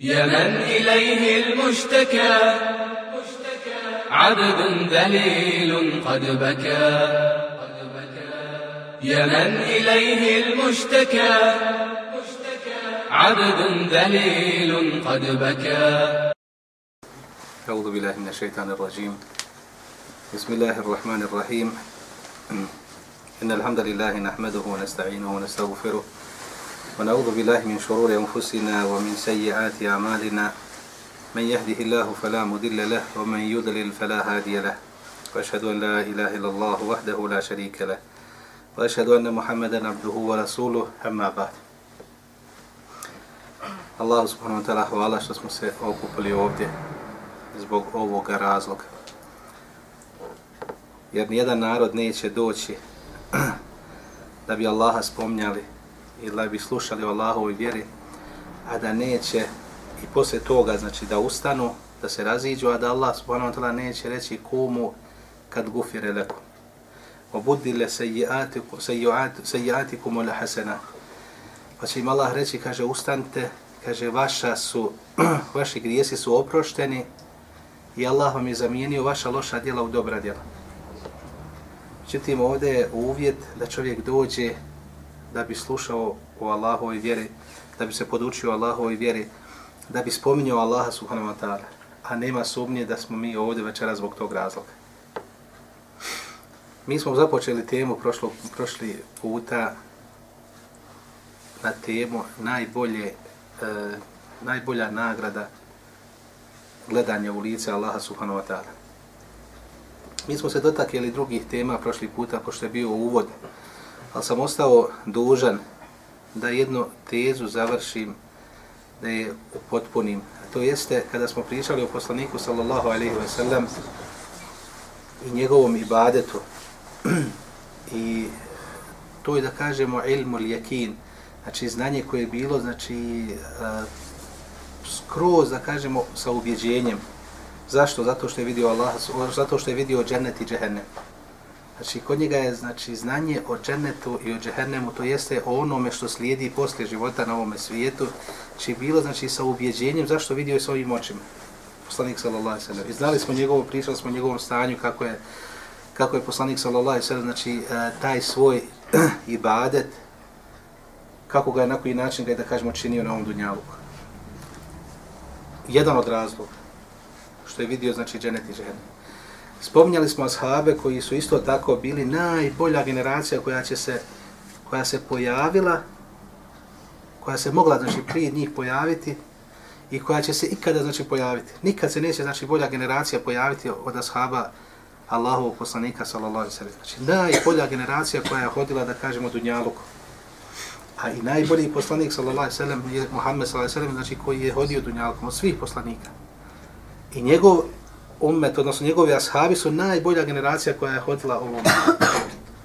يا من إليه المشتكى. عبد ذليل قد بكى. يا من إليه المشتكى. عبد ذليل قد بكى. أعوذ بالله من الشيطان الرجيم. بسم الله الرحمن الرحيم. إن الحمد لله نحمده ونستعينه ونستغفره ونعوذ بالله من شرور أنفسنا ومن سيئات أعمالنا. من يهده الله فلا مضل له ومن يضلل فلا هادي له. وأشهد أن لا إله إلا الله وحده لا شريك له. وأشهد أن محمدا عبده ورسوله أما بعد. Allah subhanahu wa ta'ala hvala što smo se okupili ovdje zbog ovoga razloga. Jer nijedan narod neće doći da bi Allaha spomnjali ili da bi slušali o Allahovoj vjeri, a da neće i posle toga, znači da ustanu, da se raziđu, a da Allah subhanahu wa ta'ala neće reći kumu kad gufire leku. Obudile sejiatikum ula hasena. Pa će im Allah reći, kaže, ustanite, kaže, vaša su, vaši grijesi su oprošteni i Allah vam je zamijenio vaša loša djela u dobra djela. Međutim, ovdje je uvjet da čovjek dođe da bi slušao o Allahovoj vjeri, da bi se podučio o Allahovoj vjeri, da bi spominjao Allaha subhanahu wa ta'ala. A nema sumnje da smo mi ovdje večera zbog tog razloga. Mi smo započeli temu prošlo, prošli puta na temu najbolje, e, najbolja nagrada gledanja u lice Allaha subhanahu wa ta'ala. Mi smo se dotakli drugih tema prošli puta, pošto je bio uvod, ali sam ostao dužan da jednu tezu završim, da je upotpunim. To jeste kada smo pričali o poslaniku sallallahu alaihi ve sellem i njegovom ibadetu i to je da kažemo ilmu ljekin, znači znanje koje je bilo, znači skroz da kažemo sa ubjeđenjem. Zašto? Zato što je vidio Allah, zato što je vidio džennet i džehennem. Znači, kod njega je znači, znanje o džennetu i o džehennemu, to jeste o onome što slijedi poslije života na ovome svijetu, či bilo znači, sa ubjeđenjem zašto vidio je svojim očima. Poslanik sallallahu sallam. I znali smo njegovo, pričali smo o njegovom stanju, kako je, kako je poslanik sallallahu sallam, znači e, taj svoj ibadet, kako ga je na koji način ga je, da kažemo, činio na ovom dunjalu. Jedan od razloga što je vidio, znači, dženet i džehennem. Spominjali smo ashabe koji su isto tako bili najbolja generacija koja će se koja se pojavila koja se mogla znači prije njih pojaviti i koja će se ikada znači pojaviti. Nikad se neće znači bolja generacija pojaviti od ashaba Allahovog poslanika sallallahu alejhi ve sellem. Znači najbolja generacija koja je hodila da kažemo dunjaluku. A i najbolji poslanik sallallahu alejhi ve sellem je Muhammed sallallahu alejhi ve sellem znači koji je hodio dunjalukom od svih poslanika. I njegov ummet, odnosno njegovi ashabi su najbolja generacija koja je hodila ovom,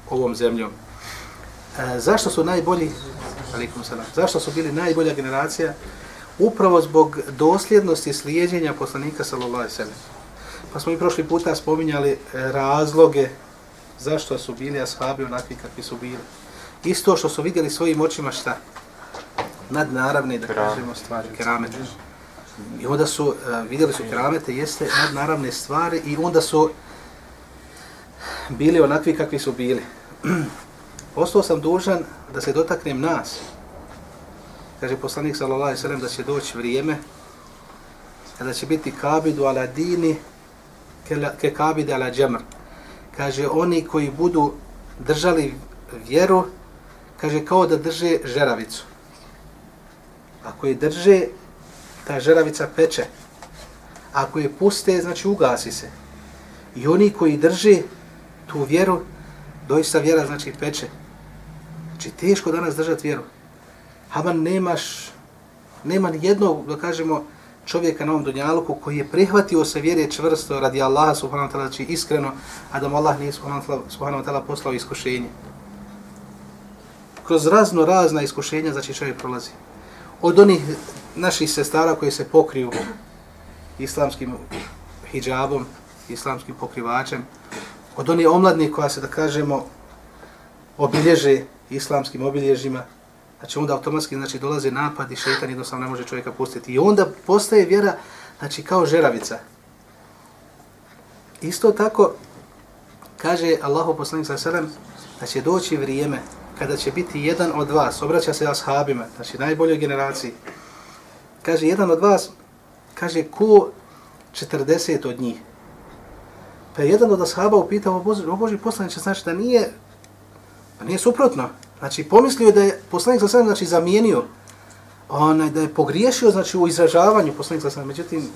ovom zemljom. E, zašto su najbolji? Alikum salam. Zašto su bili najbolja generacija? Upravo zbog dosljednosti slijedjenja poslanika sallallahu sellem. Pa smo i prošli puta spominjali e, razloge zašto su bili ashabi onakvi kakvi su bili. Isto što su vidjeli svojim očima šta? Nadnaravne, da kažemo, stvari, keramete. I onda su, uh, vidjeli su keramete, jeste nadnaravne stvari i onda su bili onakvi kakvi su bili. Ostao sam dužan da se dotaknem nas. Kaže poslanik sallallahu alejhi ve sellem da će doći vrijeme kada će biti kabidu ala dini ke, ke kabide ala džemr. Kaže oni koji budu držali vjeru, kaže kao da drže žeravicu. Ako je drže, ta žeravica peče. Ako je puste, znači ugasi se. I oni koji drže tu vjeru, doista vjera znači peče. Znači teško danas držati vjeru. Haman nemaš, nema ni jednog, da kažemo, čovjeka na ovom dunjaluku koji je prihvatio se vjere čvrsto radi Allaha subhanahu wa ta'ala, znači iskreno, a da mu Allah nije subhanahu wa ta'ala poslao iskušenje. Kroz razno razna iskušenja, znači čovjek prolazi. Od onih naših sestara koji se pokriju islamskim hijabom, islamskim pokrivačem, od onih omladnih koja se, da kažemo, obilježe islamskim obilježima, znači onda automatski znači, dolaze napad i šetan jednostavno ne može čovjeka pustiti. I onda postaje vjera znači, kao žeravica. Isto tako, kaže Allahu poslanik sa selem, da će doći vrijeme kada će biti jedan od vas, obraća se ashabima, znači najboljoj generaciji, kaže jedan od vas, kaže ko 40 od njih. Pa je jedan od ashaba upitao, o Boži, poslaniče, znači da nije, pa nije suprotno. Znači pomislio da je poslanik sa selem znači, zamijenio, onaj, da je pogriješio znači, u izražavanju poslanik sa selem, međutim,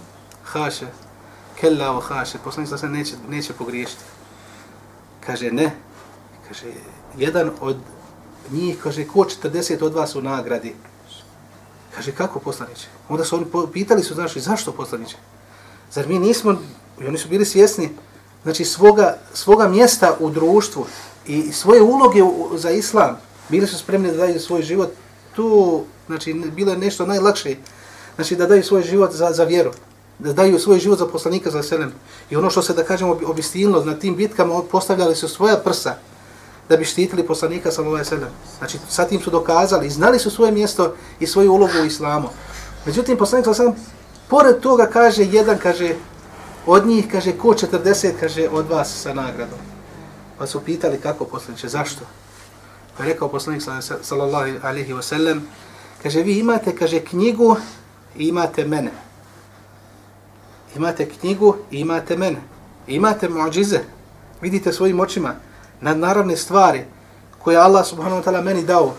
haše, kella o haše, poslanik sa selem neće, neće pogriješiti. Kaže, ne, kaže, jedan od njih, kaže, ko 40 od vas u nagradi? Kaže, kako poslaniće? Onda su oni pitali su, znači, zašto poslaniće? Zar mi nismo, i oni su bili svjesni, znači, svoga, svoga mjesta u društvu i svoje uloge u, za islam, bili su spremni da daju svoj život, tu, znači, bilo je nešto najlakše, znači, da daju svoj život za, za vjeru, da daju svoj život za poslanika, za selem. I ono što se, da kažemo, obistinilo na tim bitkama postavljali su svoja prsa, da bi štitili poslanika sallallahu alejhi ve sellem. Znači sa tim su dokazali i znali su svoje mjesto i svoju ulogu u islamu. Međutim poslanik sallallahu alejhi ve sellem pored toga kaže jedan kaže od njih kaže ko 40 kaže od vas sa nagradom. Pa su pitali kako poslanice zašto? Pa je rekao poslanik sallallahu alejhi ve sellem kaže vi imate kaže knjigu i imate mene. Imate knjigu i imate mene. Imate muđize. Vidite svojim očima nadnaravne stvari koje Allah subhanahu wa ta'ala meni dao.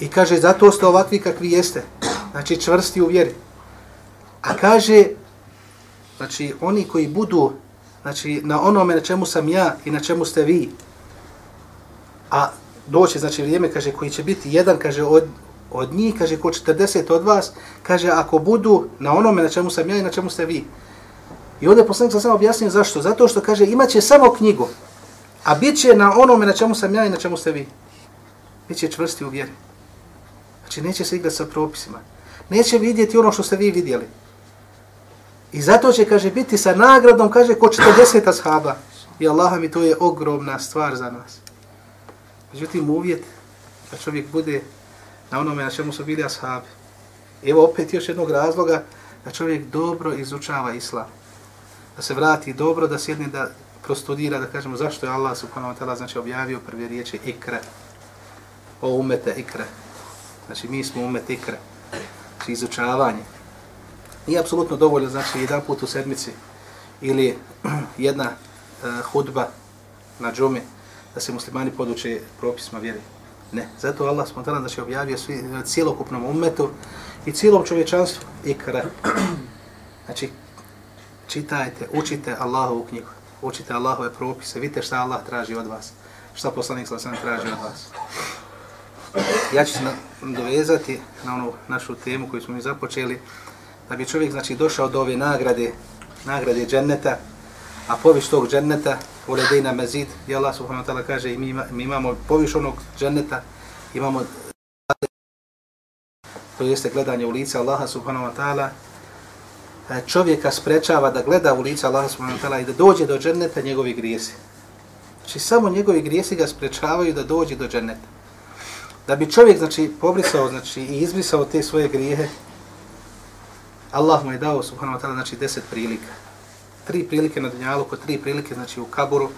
I kaže, zato ste ovakvi kakvi jeste. Znači, čvrsti u vjeri. A kaže, znači, oni koji budu znači, na onome na čemu sam ja i na čemu ste vi, a doće, znači, vrijeme, kaže, koji će biti jedan, kaže, od, od njih, kaže, ko 40 od vas, kaže, ako budu na onome na čemu sam ja i na čemu ste vi. I ovdje poslanik sam samo objasnio zašto. Zato što, kaže, imaće samo knjigu, A bit će na onome na čemu sam ja i na čemu ste vi. Biće čvrsti u vjeri. Znači neće se igrati sa propisima. Neće vidjeti ono što ste vi vidjeli. I zato će, kaže, biti sa nagradom, kaže, ko 40 ashaba. I Allah mi to je ogromna stvar za nas. Međutim, uvjet da čovjek bude na onome na čemu su bili ashabi. Evo opet još jednog razloga da čovjek dobro izučava islam. Da se vrati dobro, da sjedne da prostudira, da kažemo zašto je Allah subhanahu wa ta'ala znači objavio prve riječi ikra, o umete ikra. Znači mi smo umet ikra, znači izučavanje. Nije apsolutno dovoljno, znači jedan put u sedmici ili jedna uh, hudba na džumi da se muslimani poduče propisma vjeri. Ne, zato Allah subhanahu wa ta'ala znači objavio svi, e, cijelokupnom umetu i cijelom čovječanstvu ikra. Znači, čitajte, učite Allahovu knjigu učite Allahove propise, vidite šta Allah traži od vas, šta poslanik sa osam traži od vas. Ja ću se dovezati na onu našu temu koju smo mi započeli, da bi čovjek znači došao do ove nagrade, nagrade dženneta, a poviš tog dženneta, u ledejna mezid, i Allah subhanahu wa ta'ala kaže, i mi, mi imamo poviš onog dženneta, imamo to jeste gledanje u lice Allaha subhanahu wa ta'ala, E, čovjeka sprečava da gleda u lice Allaha subhanahu wa ta'ala i da dođe do dženneta njegovi grijesi. Znači samo njegovi grijesi ga sprečavaju da dođe do dženneta. Da bi čovjek znači pobrisao znači i izbrisao te svoje grijehe, Allah mu je dao subhanahu wa ta'ala znači 10 prilika. Tri prilike na dunjaluku, tri prilike znači u kaburu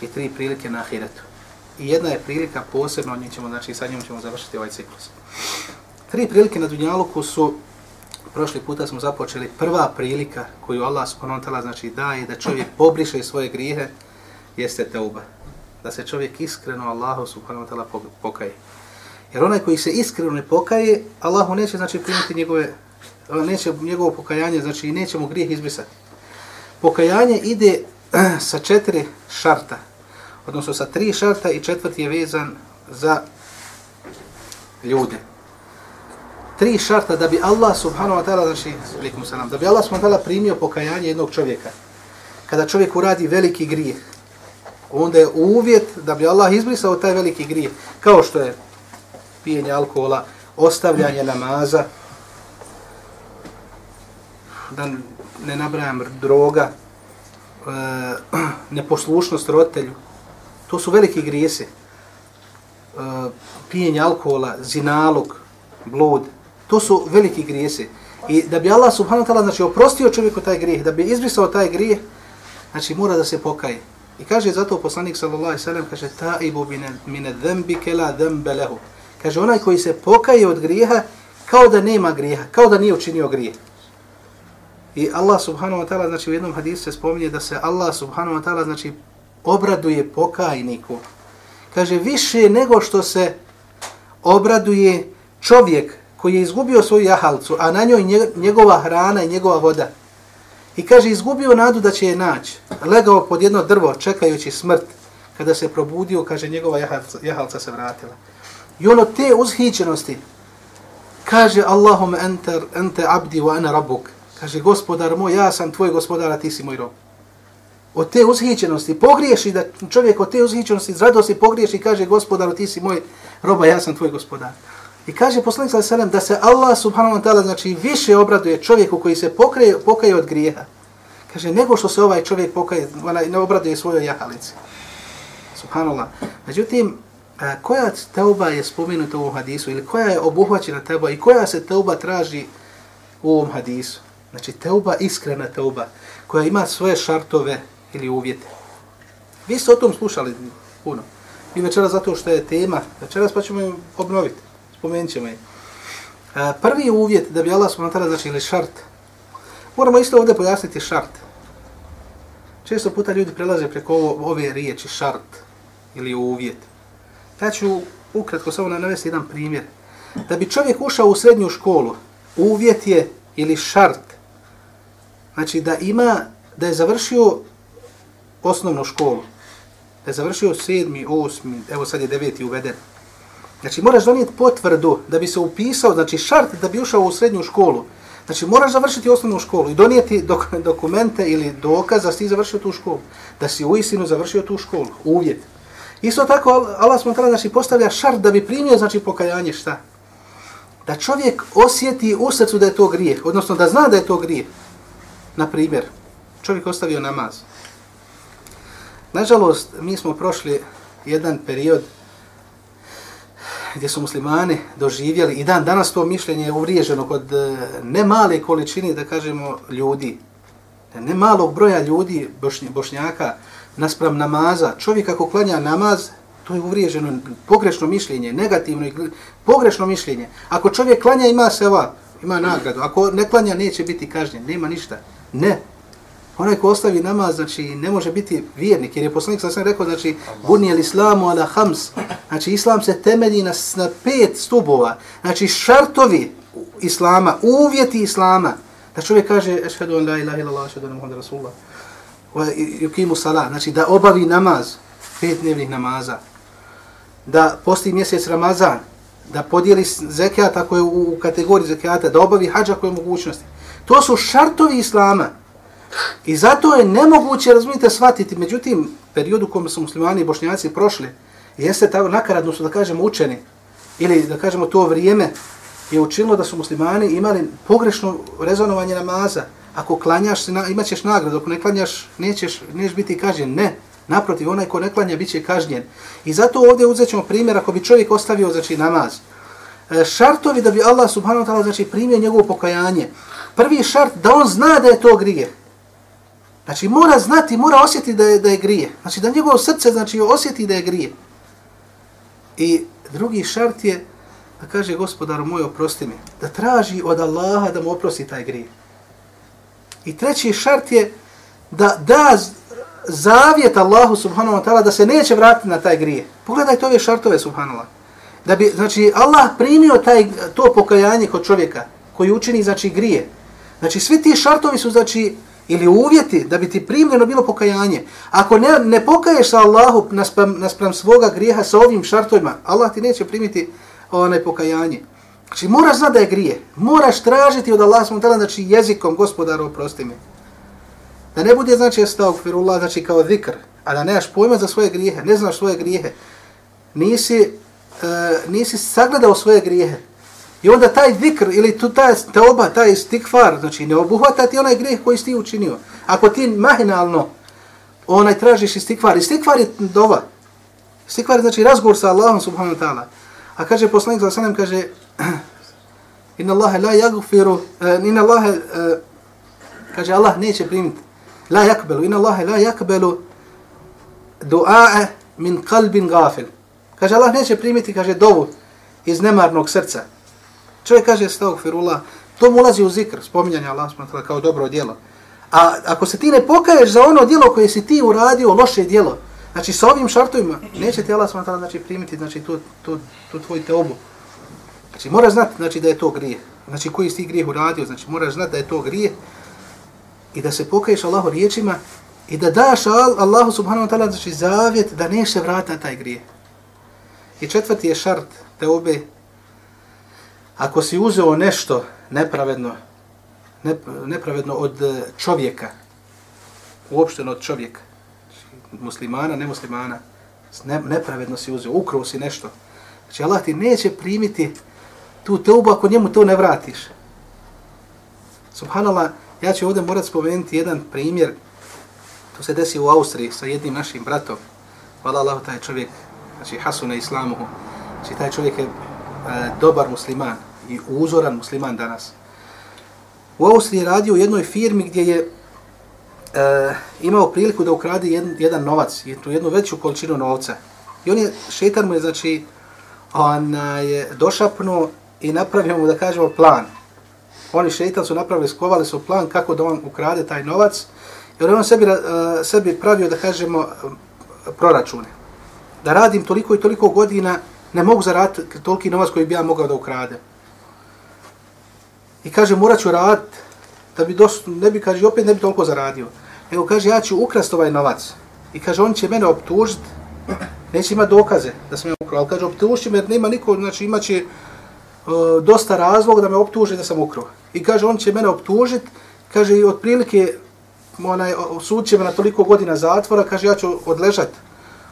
i tri prilike na ahiretu. I jedna je prilika posebno, njim ćemo, znači sa njom ćemo završiti ovaj ciklus. Tri prilike na dunjaluku su prošli puta smo započeli prva prilika koju Allah subhanahu wa ta'ala znači daje da čovjek pobriše svoje grijehe jeste teuba. Da se čovjek iskreno Allahu subhanahu wa ta'ala pokaje. Jer onaj koji se iskreno ne pokaje, Allahu neće znači primiti njegove neće njegovo pokajanje, znači neće mu grijeh izbrisati. Pokajanje ide sa četiri šarta, odnosno sa tri šarta i četvrti je vezan za ljude tri šarta da bi Allah subhanahu wa ta'ala, znači, salam, da bi Allah subhanahu wa ta'ala primio pokajanje jednog čovjeka. Kada čovjek uradi veliki grijeh, onda je uvjet da bi Allah izbrisao taj veliki grijeh, kao što je pijenje alkohola, ostavljanje namaza, da ne nabrajam droga, e, neposlušnost roditelju, to su veliki grijesi. E, pijenje alkohola, zinalog, blud, to su veliki grijesi. I da bi Allah subhanahu wa ta'ala znači, oprostio čovjeku taj grijeh, da bi izbrisao taj grijeh, znači mora da se pokaje. I kaže zato poslanik sallallahu alejhi ve sellem kaže taibu min adh-dhanbi kala dhanba lahu. Kaže onaj koji se pokaje od grijeha kao da nema grijeha, kao da nije učinio grijeh. I Allah subhanahu wa ta'ala znači u jednom hadisu se spominje da se Allah subhanahu wa ta'ala znači obraduje pokajniku. Kaže više nego što se obraduje čovjek koji je izgubio svoju jahalcu, a na njoj njegova hrana i njegova voda. I kaže, izgubio nadu da će je naći. Legao pod jedno drvo, čekajući smrt. Kada se probudio, kaže, njegova jahalca, jahalca se vratila. I ono te uzhićenosti, kaže, Allahum ente, ente abdi wa ana rabuk. Kaže, gospodar moj, ja sam tvoj gospodar, a ti si moj rob. Od te uzhićenosti, pogriješi da čovjek od te uzhićenosti, iz radosti pogriješi i kaže, gospodar, ti si moj rob, a ja sam tvoj gospodar. I kaže poslanik sallallahu alejhi da se Allah subhanahu wa ta'ala znači više obraduje čovjeku koji se pokaje pokaje od grijeha. Kaže nego što se ovaj čovjek pokaje, ona ne obraduje svojoj jahalici. Subhanallah. Međutim, koja teuba je spomenuta u ovom hadisu ili koja je obuhvaćena teuba i koja se teuba traži u ovom hadisu? Znači teuba, iskrena teuba, koja ima svoje šartove ili uvjete. Vi ste o tom slušali puno. I večera zato što je tema, večeras pa ćemo ju obnoviti spomenut ćemo je. Prvi uvjet da bi Allah subhanahu znači ili šart, moramo isto ovdje pojasniti šart. Često puta ljudi prelaze preko ovo, ove riječi šart ili uvjet. Ja ću ukratko samo navesti jedan primjer. Da bi čovjek ušao u srednju školu, uvjet je ili šart, znači da ima, da je završio osnovnu školu, da je završio sedmi, osmi, evo sad je deveti uveden, Znači moraš donijeti potvrdu da bi se upisao, znači šart da bi ušao u srednju školu. Znači moraš završiti osnovnu školu i donijeti dok, dokumente ili dokaz da si završio tu školu. Da si u istinu završio tu školu. Uvjet. Isto tako Allah smo tada znači, postavlja šart da bi primio znači pokajanje šta? Da čovjek osjeti u srcu da je to grijeh, odnosno da zna da je to grijeh. Na primjer, čovjek ostavio namaz. Nažalost, mi smo prošli jedan period gdje su muslimani doživjeli i dan danas to mišljenje je uvriježeno kod e, ne male količine, da kažemo, ljudi, ne malog broja ljudi, bošnjaka, naspram namaza. Čovjek ako klanja namaz, to je uvriježeno pogrešno mišljenje, negativno i pogrešno mišljenje. Ako čovjek klanja, ima se ova, ima nagradu. Ako ne klanja, neće biti kažnjen, nema ništa. Ne, onaj ko ostavi namaz, znači ne može biti vjernik, jer je poslanik sa sam rekao, znači, buni al islamu ala hams, znači islam se temelji na, na pet stubova, znači šartovi islama, uvjeti islama, da čovjek kaže, ešhedu an la ilaha illallah, ešhedu an muhammed rasulullah, yukimu salat, znači da obavi namaz, pet dnevnih namaza, da posti mjesec Ramazan, da podijeli zekijat ako je u, u kategoriji zekijata, da obavi hađa koje mogućnosti. To su šartovi islama, I zato je nemoguće, razumijete, shvatiti, međutim, periodu u kojem su muslimani i bošnjaci prošli, jeste tako nakaradno su, da kažemo, učeni, ili da kažemo to vrijeme, je učinilo da su muslimani imali pogrešno rezonovanje namaza. Ako klanjaš, imat ćeš nagradu, ako ne klanjaš, nećeš, nećeš biti kažnjen. Ne, naprotiv, onaj ko ne klanja, bit će kažnjen. I zato ovdje uzet ćemo primjer, ako bi čovjek ostavio, znači, namaz. E, šartovi da bi Allah subhanahu wa ta'ala, znači, primio njegovo pokajanje. Prvi šart, da on zna da je to grije. Znači mora znati, mora osjetiti da je, da je grije. Znači da njegovo srce znači, osjeti da je grije. I drugi šart je da kaže gospodaru moj oprosti mi. Da traži od Allaha da mu oprosti taj grije. I treći šart je da da zavjet Allahu subhanahu wa ta'ala da se neće vratiti na taj grije. Pogledajte ove šartove subhanallah. Da bi, znači, Allah primio taj, to pokajanje kod čovjeka koji učini, znači, grije. Znači, svi ti šartovi su, znači, ili uvjeti da bi ti primljeno bilo pokajanje. Ako ne, ne pokaješ sa Allahu naspram, naspram svoga grijeha sa ovim šartovima, Allah ti neće primiti onaj pokajanje. Znači moraš znati da je grije. Moraš tražiti od Allah smo znači jezikom gospodaru oprosti mi. Da ne bude znači astagfirullah, znači kao zikr, a da nemaš pojma za svoje grijehe, ne znaš svoje grijehe. Nisi, uh, nisi sagledao svoje grijehe. I onda taj zikr ili tu ta teoba, taj stikfar, znači ne obuhvata ti onaj grijeh koji si ti učinio. Ako ti mahinalno onaj tražiš istikvar, istikvar je dova. Istikvar je znači razgovor sa Allahom subhanahu wa ta'ala. A kaže poslanik sa sanem, kaže, inna Allahe la jagfiru, uh, eh, inna Allahe, uh, kaže, Allah neće primiti, la jakbelu, inna Allahe la jakbelu du'a'e min kalbin gafil. Kaže, Allah neće primiti, kaže, dovu iz nemarnog srca. Čovjek kaže, stavgfirullah, to mu ulazi u zikr, spominjanje Allah kao dobro djelo. A ako se ti ne pokaješ za ono djelo koje si ti uradio, loše djelo, znači sa ovim šartovima, neće ti Allah smutala znači, primiti znači, tu, tu, tu tvoju teobu. Znači mora znati znači, da je to grije. Znači koji si ti grijeh uradio, znači moraš znati da je to grije i da se pokaješ Allahu riječima i da daš Allahu subhanahu wa ta'ala znači, zavjet da neće vrata taj grije. I četvrti je šart teobe. Ako si uzeo nešto nepravedno, nepravedno od e, čovjeka, uopšteno od čovjeka, muslimana, nemuslimana, ne, nepravedno si uzeo, ukruo si nešto. Znači Allah ti neće primiti tu teubu ako njemu to ne vratiš. Subhanallah, ja ću ovdje morat spomenuti jedan primjer, to se desi u Austriji sa jednim našim bratom. Hvala Allah, taj čovjek, znači Hasuna Islamuhu, znači taj čovjek je e, dobar musliman i uzoran musliman danas u Austriji radio u jednoj firmi gdje je e, imao priliku da ukrade jedan, jedan novac, jednu, jednu veću količinu novca. I on je, šetan mu je, znači, ona e, je došapnuo i napravio mu, da kažemo, plan. Oni šetan su napravili, skovali su plan kako da on ukrade taj novac, jer on sebi, uh, sebi pravio, da kažemo, proračune. Da radim toliko i toliko godina, ne mogu zaraditi toliki novac koji bi ja mogao da ukrade. I kaže, morat ću rad, da bi dost, ne bi, kaže, opet ne bi toliko zaradio. Nego kaže, ja ću ukrast ovaj novac. I kaže, on će mene optužiti, neće imati dokaze da sam ja ukrao. Ali kaže, optužit me jer nema niko, znači imat će e, dosta razlog da me optuže da sam ukrao. I kaže, on će mene optužiti, kaže, i otprilike, onaj, sud će me na toliko godina zatvora, kaže, ja ću odležati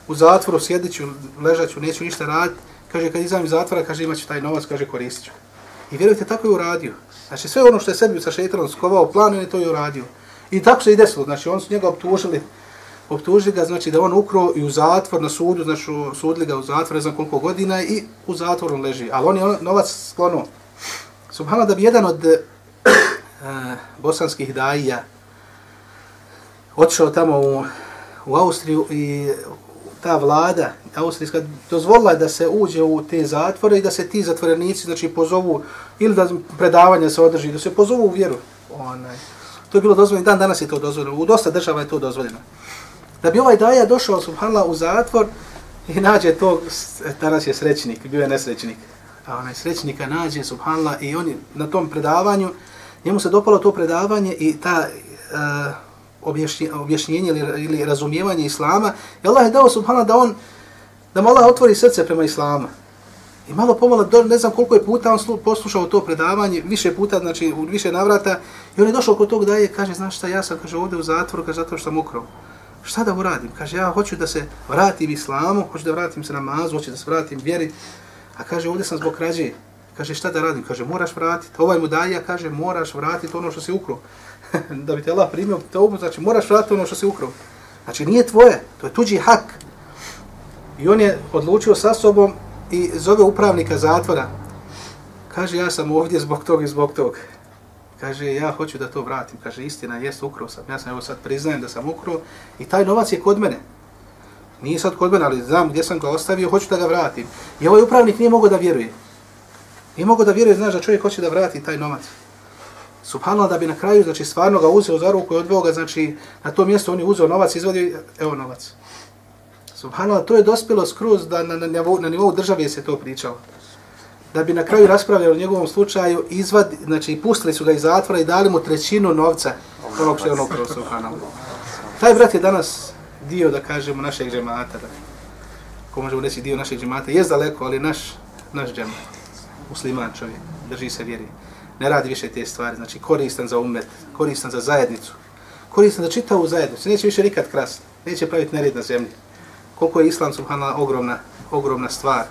u zatvoru, sjedit ću, ležat ću, neću ništa raditi. Kaže, kad izam iz zatvora, kaže, imat ću taj novac, kaže, koristit ću. I vjerujte, tako je uradio. Znači sve ono što je sebi sa šeitanom skovao plan, on je to i uradio. I tako se i desilo. Znači on su njega optužili, optužili ga, znači da on ukro i u zatvor na sudu, znači sudili ga u zatvor, ne znam koliko godina i u zatvoru leži. Ali on je novac sklonuo. Subhano da bi jedan od uh, bosanskih dajija otišao tamo u, u Austriju i ta vlada austrijska dozvolila da se uđe u te zatvore i da se ti zatvorenici znači pozovu ili da predavanje se održi da se pozovu u vjeru. Onaj. To je bilo dozvoljeno dan danas je to dozvoljeno. U dosta država je to dozvoljeno. Da bi ovaj daja došao subhanallah u zatvor i nađe to danas je srećnik bio je nesrećnik. A onaj srećnika nađe subhanallah i on na tom predavanju njemu se dopalo to predavanje i ta uh, objašnjenje ili, ili razumijevanje islama i Allah je dao subhana da on da mu Allah otvori srce prema islama. I malo pomalo, ne znam koliko je puta on poslušao to predavanje, više puta, znači u više navrata, i on je došao kod tog daje, kaže, znaš šta, ja sam, kaže, ovdje u zatvoru, kaže, zato što sam ukrao. Šta da uradim? Kaže, ja hoću da se vratim islamu, hoću da vratim se namazu, hoću da se vratim vjeri. A kaže, ovdje sam zbog krađe. Kaže, šta da radim? Kaže, moraš vratiti. Ovaj mu daje, kaže, moraš vratiti ono što si ukrao. da bi te Allah primio to znači moraš vratiti ono što si ukrao. Znači nije tvoje, to je tuđi hak. I on je odlučio sa sobom i zove upravnika zatvora. Kaže, ja sam ovdje zbog tog i zbog tog. Kaže, ja hoću da to vratim. Kaže, istina, jest, ukrao sam. Ja sam evo sad priznajem da sam ukrao i taj novac je kod mene. Nije sad kod mene, ali znam gdje sam ga ostavio, hoću da ga vratim. I ovaj upravnik nije mogao da vjeruje. Nije mogao da vjeruje, znaš, da čovjek hoće da vrati taj novac. Subhanallah da bi na kraju, znači stvarno ga uzeo za ruku i odveo ga, znači na to mjesto on je uzeo novac, izvadio, evo novac. Subhanallah, to je dospjelo skroz da na, na, nivou, na nivou države se to pričalo. Da bi na kraju raspravljali o njegovom slučaju, izvad, znači pustili su ga iz zatvora i dali mu trećinu novca onog što je ono kroz Subhanallah. Taj brat je danas dio, da kažemo, našeg džemata. Da, ko možemo reći dio našeg džemata, je daleko, ali naš, naš džemat, musliman čovjek, drži se vjeri ne radi više te stvari, znači koristan za umet, koristan za zajednicu, koristan za čitavu zajednicu, neće više nikad krasti, neće praviti nered na zemlji. Koliko je islam subhanallah ogromna, ogromna stvar.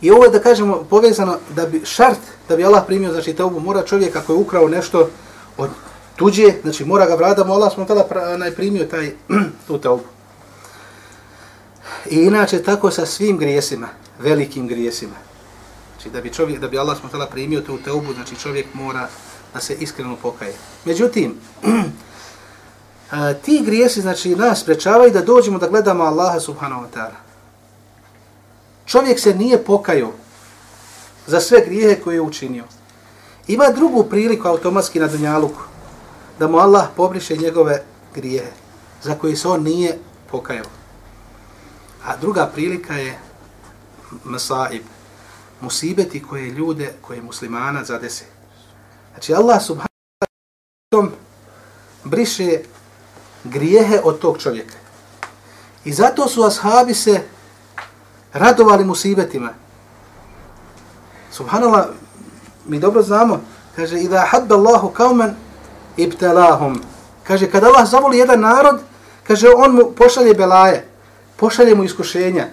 I ovo je da kažemo povezano da bi šart, da bi Allah primio znači teubu, mora čovjek ako je ukrao nešto od tuđe, znači mora ga vrada, Allah smo tada najprimio taj tu teubu. I inače tako sa svim grijesima, velikim grijesima. Znači da bi čovjek, da bi Allah smutala primio tu teubu, znači čovjek mora da se iskreno pokaje. Međutim, eh, ti grijesi, znači, nas sprečavaju da dođemo da gledamo Allaha subhanahu wa ta'ala. Čovjek se nije pokajao za sve grijehe koje je učinio. Ima drugu priliku automatski na Dunjaluku, da mu Allah pobriše njegove grijehe za koje se on nije pokajao. A druga prilika je mesaib, musibeti koje ljude, koje muslimana zadese. Znači Allah subhanahu briše grijehe od tog čovjeka. I zato su ashabi se radovali musibetima. Subhanallah, mi dobro znamo, kaže, idha hadda Allahu kaumen ibtalahum. Kaže, kada Allah zavoli jedan narod, kaže, on mu pošalje belaje, pošalje mu iskušenja.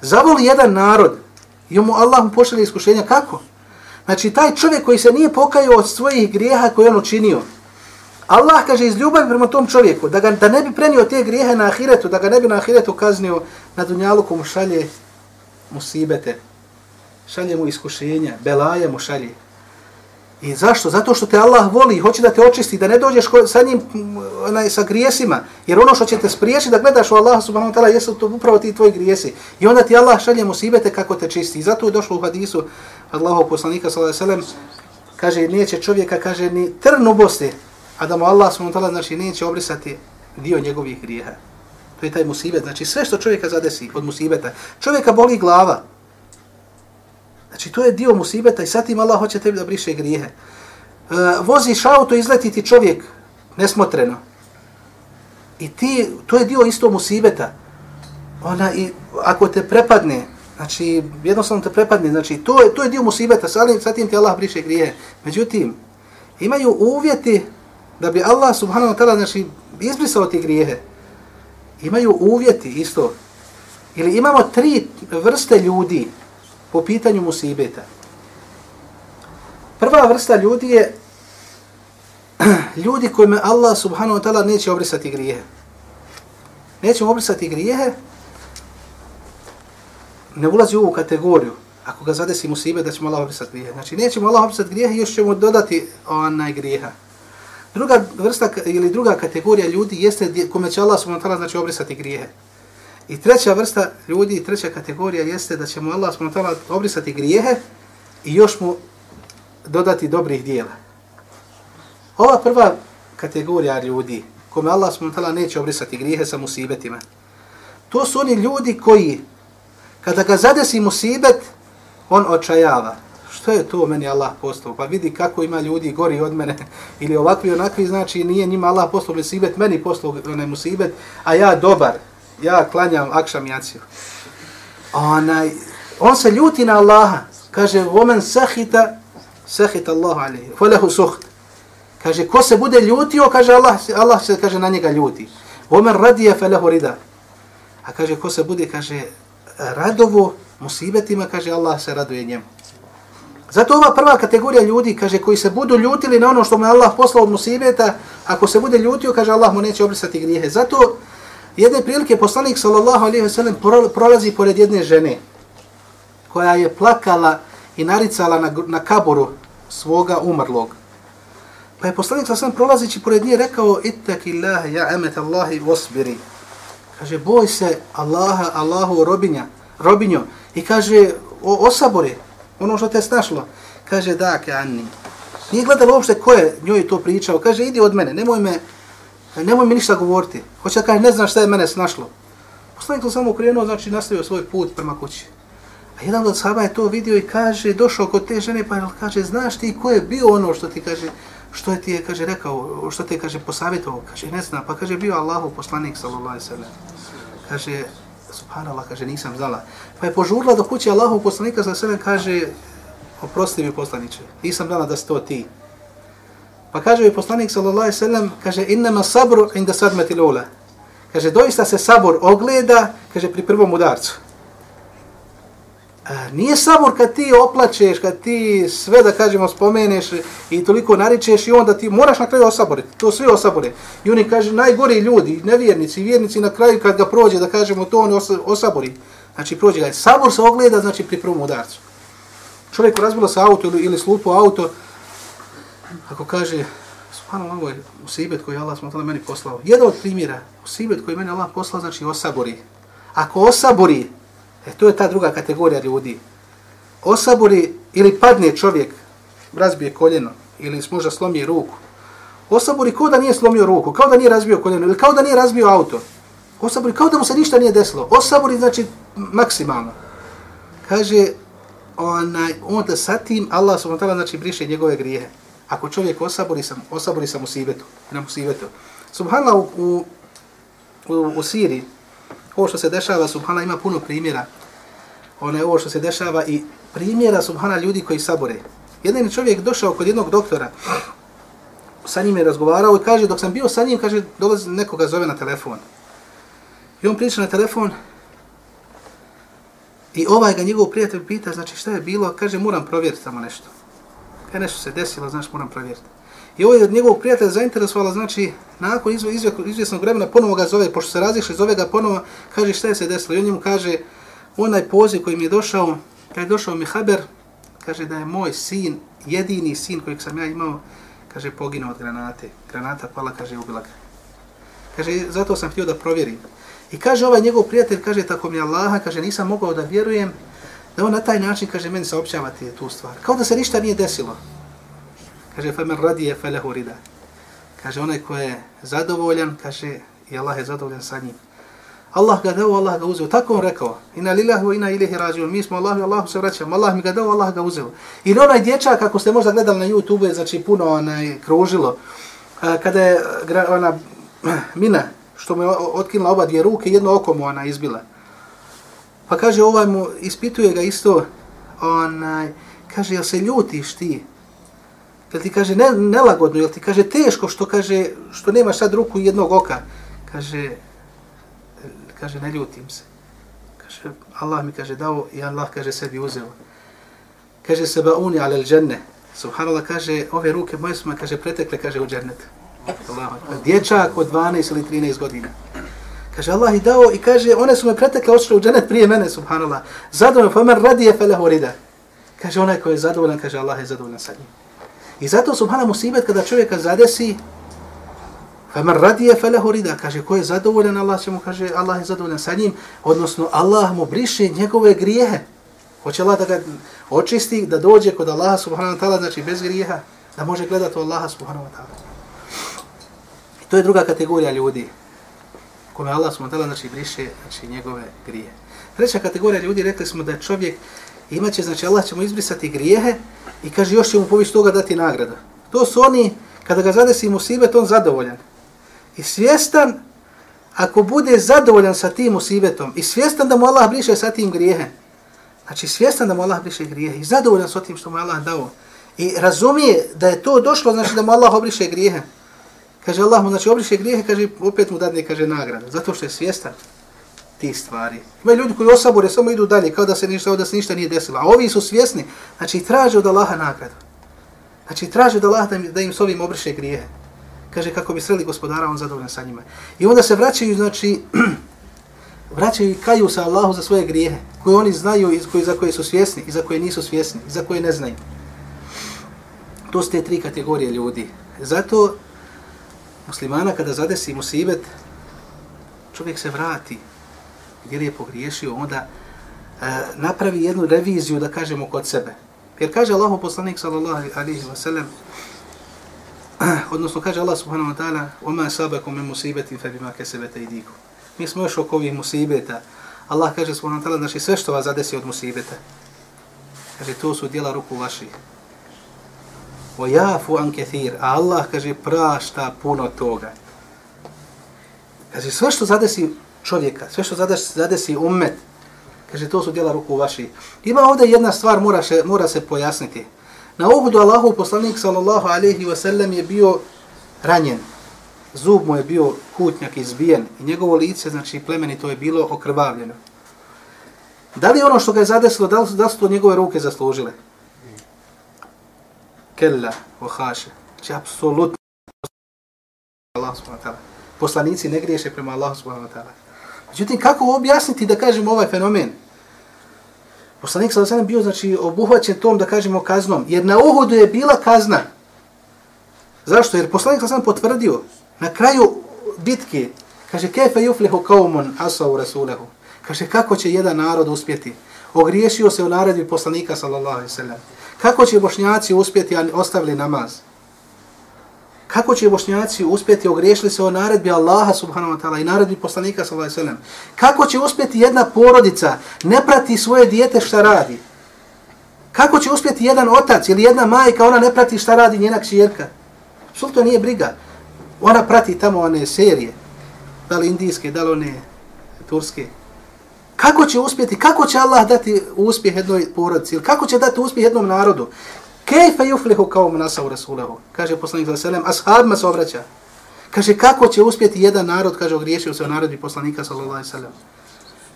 Zavoli jedan narod i mu Allah mu pošalje iskušenja. Kako? Znači, taj čovjek koji se nije pokajao od svojih grijeha koje on učinio, Allah kaže iz ljubavi prema tom čovjeku, da, ga, da ne bi prenio te grijehe na ahiretu, da ga ne bi na ahiretu kaznio, na dunjalu komu šalje musibete, šalje mu iskušenja, belaje mu šalje. I zašto? Zato što te Allah voli hoće da te očisti, da ne dođeš sa njim onaj, sa grijesima. Jer ono što će te spriješiti da gledaš u Allaha subhanahu wa ta'ala jesu to upravo ti tvoji grijesi. I onda ti Allah šalje musibete kako te čisti. I zato je došlo u hadisu Allahov poslanika sallallahu alejhi ve sellem kaže neće čovjeka kaže ni trnu bosti a da mu Allah subhanahu wa ta'ala znači neće obrisati dio njegovih grijeha. To je taj musibet. Znači sve što čovjeka zadesi od musibeta. Čovjeka boli glava. Znači to je dio musibeta i sad im Allah hoće tebi da briše grijehe. E, voziš auto, izleti ti čovjek nesmotreno. I ti, to je dio isto musibeta. Ona, i, ako te prepadne, znači jednostavno te prepadne, znači to je, to je dio musibeta, sad, sad tim ti Allah briše grijehe. Međutim, imaju uvjeti da bi Allah subhanahu wa ta'ala znači, izbrisao te grijehe, imaju uvjeti isto. Ili imamo tri vrste ljudi po pitanju musibeta. Prva vrsta ljudi je ljudi kojima Allah subhanahu wa ta'ala neće obrisati grijehe. Neće obrisati grijehe, ne ulazi u ovu kategoriju. Ako ga zadesi musibet, da ćemo Allah obrisati grijehe. Znači, nećemo Allah obrisati grijehe, još ćemo dodati onaj grijeha. Druga vrsta ili druga kategorija ljudi jeste kome će Allah subhanahu wa ta'ala znači obrisati grijehe. I treća vrsta ljudi, treća kategorija jeste da će mu Allah subhanahu obrisati grijehe i još mu dodati dobrih dijela. Ova prva kategorija ljudi kome Allah subhanahu neće obrisati grijehe sa musibetima. To su oni ljudi koji kada ga zadesi musibet, on očajava što je to meni Allah poslao? Pa vidi kako ima ljudi gori od mene ili ovakvi onakvi, znači nije njima Allah poslao musibet, meni poslao onaj musibet, a ja dobar, ja klanjam akšam jaciju. Onaj, on se ljuti na Allaha, kaže, vomen sahita, sahita Allahu alaihi. falehu suht. Kaže, ko se bude ljutio, kaže Allah, Allah se kaže na njega ljuti. Vomen radija falehu rida. A kaže, ko se bude, kaže, radovo musibetima, kaže Allah se raduje njemu. Zato ova prva kategorija ljudi, kaže, koji se budu ljutili na ono što mu je Allah poslao od musibeta, ako se bude ljutio, kaže, Allah mu neće obrisati grijehe. Zato jedne prilike poslanik, sallallahu alejhi ve sellem prolazi pored jedne žene, koja je plakala i naricala na, na kaboru svoga umrlog. Pa je poslanik, sallallahu alaihi prolazići pored nje, rekao, ittaki ya ja emet Allahi. Kaže, boj se Allaha, Allahu robinja, robinjo. I kaže, o, osabori, ono što te snašlo. Kaže, da, ke Anni. Nije gledalo uopšte ko je njoj to pričao. Kaže, idi od mene, nemoj me, nemoj mi ništa govoriti. Hoće da kaže, ne znam šta je mene snašlo. Poslanik to samo krenuo, znači nastavio svoj put prema kući. A jedan od sahaba je to vidio i kaže, došao kod te žene, pa kaže, znaš ti ko je bio ono što ti kaže, što je ti je, kaže, rekao, što te je, kaže, posavjetovao, kaže, ne znam, pa kaže, bio Allahov poslanik, sallallahu alaihi sallam. Kaže, subhanallah, kaže, nisam znala. Pa je požurla do kuće Allahov poslanika sa sebe, kaže, oprosti mi poslaniče, nisam znala da si to ti. Pa kaže joj poslanik sallallahu alejhi ve sellem kaže, innama sabru inda sadmati lula. Kaže, doista se sabor ogleda, kaže, pri prvom udarcu. A, nije sabor kad ti oplačeš, kad ti sve da kažemo spomeneš i toliko naričeš i onda ti moraš na kraju osaboriti. To svi osabore. I oni kaže najgori ljudi, nevjernici, vjernici na kraju kad ga prođe da kažemo to on osabori. Znači prođe ga. Sabor se ogleda znači pri prvom udarcu. Čovjeku razbilo se auto ili, ili slupo auto, ako kaže, subhanallah, ovo je usibet koji Allah smo meni poslao. Jedan od primjera, usibet koji meni Allah poslao, znači osabori. Ako osabori, E to je ta druga kategorija ljudi. Osabori ili padne čovjek, razbije koljeno ili možda slomi ruku. Osabori kao da nije slomio ruku, kao da nije razbio koljeno ili kao da nije razbio auto. Osabori kao da mu se ništa nije desilo. Osabori znači maksimalno. Kaže, onaj, onda sa tim Allah subhanahu znači briše njegove grijehe. Ako čovjek osabori sam, osabori sam musibetu, na musibetu. Subhanallah u, u, u, u Siriji, ovo što se dešava, subhana, ima puno primjera. Ono je ovo što se dešava i primjera, subhana, ljudi koji sabore. Jedan čovjek došao kod jednog doktora, sa njim je razgovarao i kaže, dok sam bio sa njim, kaže, dolazi nekoga zove na telefon. I on priča na telefon i ovaj ga njegov prijatelj pita, znači šta je bilo, kaže, moram provjeriti samo nešto. Kaj nešto se desilo, znači moram provjeriti. I ovo je od njegovog prijatelja zainteresovala, znači, nakon izvjesnog vremena ponovo ga zove, pošto se razišli, zove ga ponovo, kaže šta je se desilo. I on njemu kaže, onaj poziv koji mi je došao, kad je došao mi haber, kaže da je moj sin, jedini sin kojeg sam ja imao, kaže, poginuo od granate. Granata pala, kaže, ubila ga. Kaže, zato sam htio da provjerim. I kaže ovaj njegov prijatelj, kaže, tako mi Allaha, kaže, nisam mogao da vjerujem, da on na taj način, kaže, meni saopćavati tu stvar. Kao da se ništa nije desilo. Kaže, fa men radije fe lehu rida. Kaže, onaj ko je zadovoljan, kaže, i Allah je zadovoljan sa njim. Allah ga dao, Allah ga uzeo. Tako on rekao. Ina lilahu, ina ilihi rađion. Mi smo Allah Allahu se vraćamo. Allah mi ga dao, Allah ga uzeo. I onaj dječak, ako ste možda gledali na YouTube, znači puno onaj, kružilo, kada je ona mina, što mu je otkinula oba dvije ruke, jedno oko mu ona izbila. Pa kaže, ovaj mu, ispituje ga isto, onaj, kaže, jel se ljutiš ti? Jel ti kaže ne, nelagodno, jel ti kaže teško što kaže što nema sad ruku jednog oka. Kaže kaže ne ljutim se. Kaže Allah mi kaže dao i Allah kaže sebi uzeo. Kaže se uni alel dženne. Subhanallah kaže ove ruke moje su me kaže pretekle kaže u džennet. Allah. Dječak od 12 ili 13 godina. Kaže Allah i dao i kaže one su me pretekle otišle u dženet prije mene subhanallah. Zadovoljno fa men radije felehu rida. Kaže onaj ko je zadovoljan kaže Allah je zadovoljan sa njim. I zato subhanallah, musibet kada čovjeka zadesi, Faman radije felehu rida, kaže, ko je zadovoljan, Allah će mu kaže, Allah je zadovoljan sa njim, odnosno Allah mu briše njegove grijehe. Hoće Allah da ga očisti, da dođe kod Allaha subhanahu wa ta'ala, znači bez grijeha, da može gledati Allaha subhanahu wa ta'ala. I to je druga kategorija ljudi, kome Allah subhanahu wa znači briše znači, njegove grije. Treća kategorija ljudi, rekli smo da je čovjek, imaće, znači Allah će mu izbrisati grijehe, I kaže, još će mu poviš toga dati nagrada. To su oni, kada ga zadesi musibet, on zadovoljan. I svjestan, ako bude zadovoljan sa tim musibetom, i svjestan da mu Allah briše sa tim grijehe, znači svjestan da mu Allah briše grijehe, i zadovoljan sa tim što mu Allah dao, i razumije da je to došlo, znači da mu Allah obriše grijehe, kaže Allah mu, znači obriše grijehe, kaže, opet mu dadne, kaže, nagrada, zato što je svjestan ti stvari. Ima ljudi koji osabore, samo idu dalje, kao da se ništa, da se ništa nije desilo. A ovi su svjesni, znači traže od Allaha nagradu. Znači traže od Allaha da im, da im s ovim obriše grijehe. Kaže kako bi sreli gospodara, on zadovoljan sa njima. I onda se vraćaju, znači, vraćaju i kaju sa Allahu za svoje grijehe, koje oni znaju i koji, za koje su svjesni i za koje nisu svjesni, i za koje ne znaju. To su te tri kategorije ljudi. Zato muslimana kada zadesi musibet, čovjek se vrati, gdje je pogriješio, onda e, napravi jednu reviziju, da kažemo, kod sebe. Jer kaže Allah, poslanik, sallallahu alaihi wa sallam, odnosno kaže Allah subhanahu wa ta'ala, وَمَا سَابَكُمْ مِنْ مُسِيبَةٍ فَبِمَا كَسَبَتَ إِدِيكُمْ Mi smo još oko ovih musibeta. Allah kaže subhanahu wa ta'ala, znači sve što vas zadesi od musibeta. Kaže, to su dijela ruku vaših. O jafu an kethir. A Allah, kaže, prašta puno toga. Kaže, sve što zadesi čovjeka, sve što zadesi, zadesi umet, kaže, to su djela ruku vaši. Ima ovdje jedna stvar, mora se, mora se pojasniti. Na uhudu Allahu, poslanik, sallallahu alaihi wa sallam, je bio ranjen. Zub mu je bio kutnjak izbijen. I njegovo lice, znači plemeni, to je bilo okrvavljeno. Da li ono što ga je zadesilo, da li, da li su to njegove ruke zaslužile? Kella, ohaše. Znači, apsolutno. Allah subhanahu wa ta'ala. Poslanici ne griješe prema Allah subhanahu wa ta'ala. Međutim, kako objasniti da kažemo ovaj fenomen? Poslanik sa osam bio znači, obuhvaćen tom, da kažemo, kaznom. Jer na Uhudu je bila kazna. Zašto? Jer poslanik sa osam potvrdio na kraju bitke, kaže, kefe juflihu kaumun asau rasulehu. Kaže, kako će jedan narod uspjeti? Ogriješio se u naredbi poslanika, sallallahu alaihi sallam. Kako će bošnjaci uspjeti, a ostavili namaz? Kako će bošnjaci uspjeti, ogriješili se o naredbi Allaha, subhanahu wa ta'ala, i naredbi poslanika, sallallahu alaihi sallam? Kako će uspjeti jedna porodica, ne prati svoje dijete šta radi? Kako će uspjeti jedan otac ili jedna majka, ona ne prati šta radi njena kćerka? Što to nije briga? Ona prati tamo one serije, da li indijske, da li one turske, Kako će uspjeti, kako će Allah dati uspjeh jednoj porodici, ili kako će dati uspjeh jednom narodu? Kejfe yuflihu kao nasa u Rasulahu? Kaže poslanik za selem, ashabima se obraća. Kaže, kako će uspjeti jedan narod, kaže, ogriješio se o narodbi poslanika sallallahu alejhi ve sellem.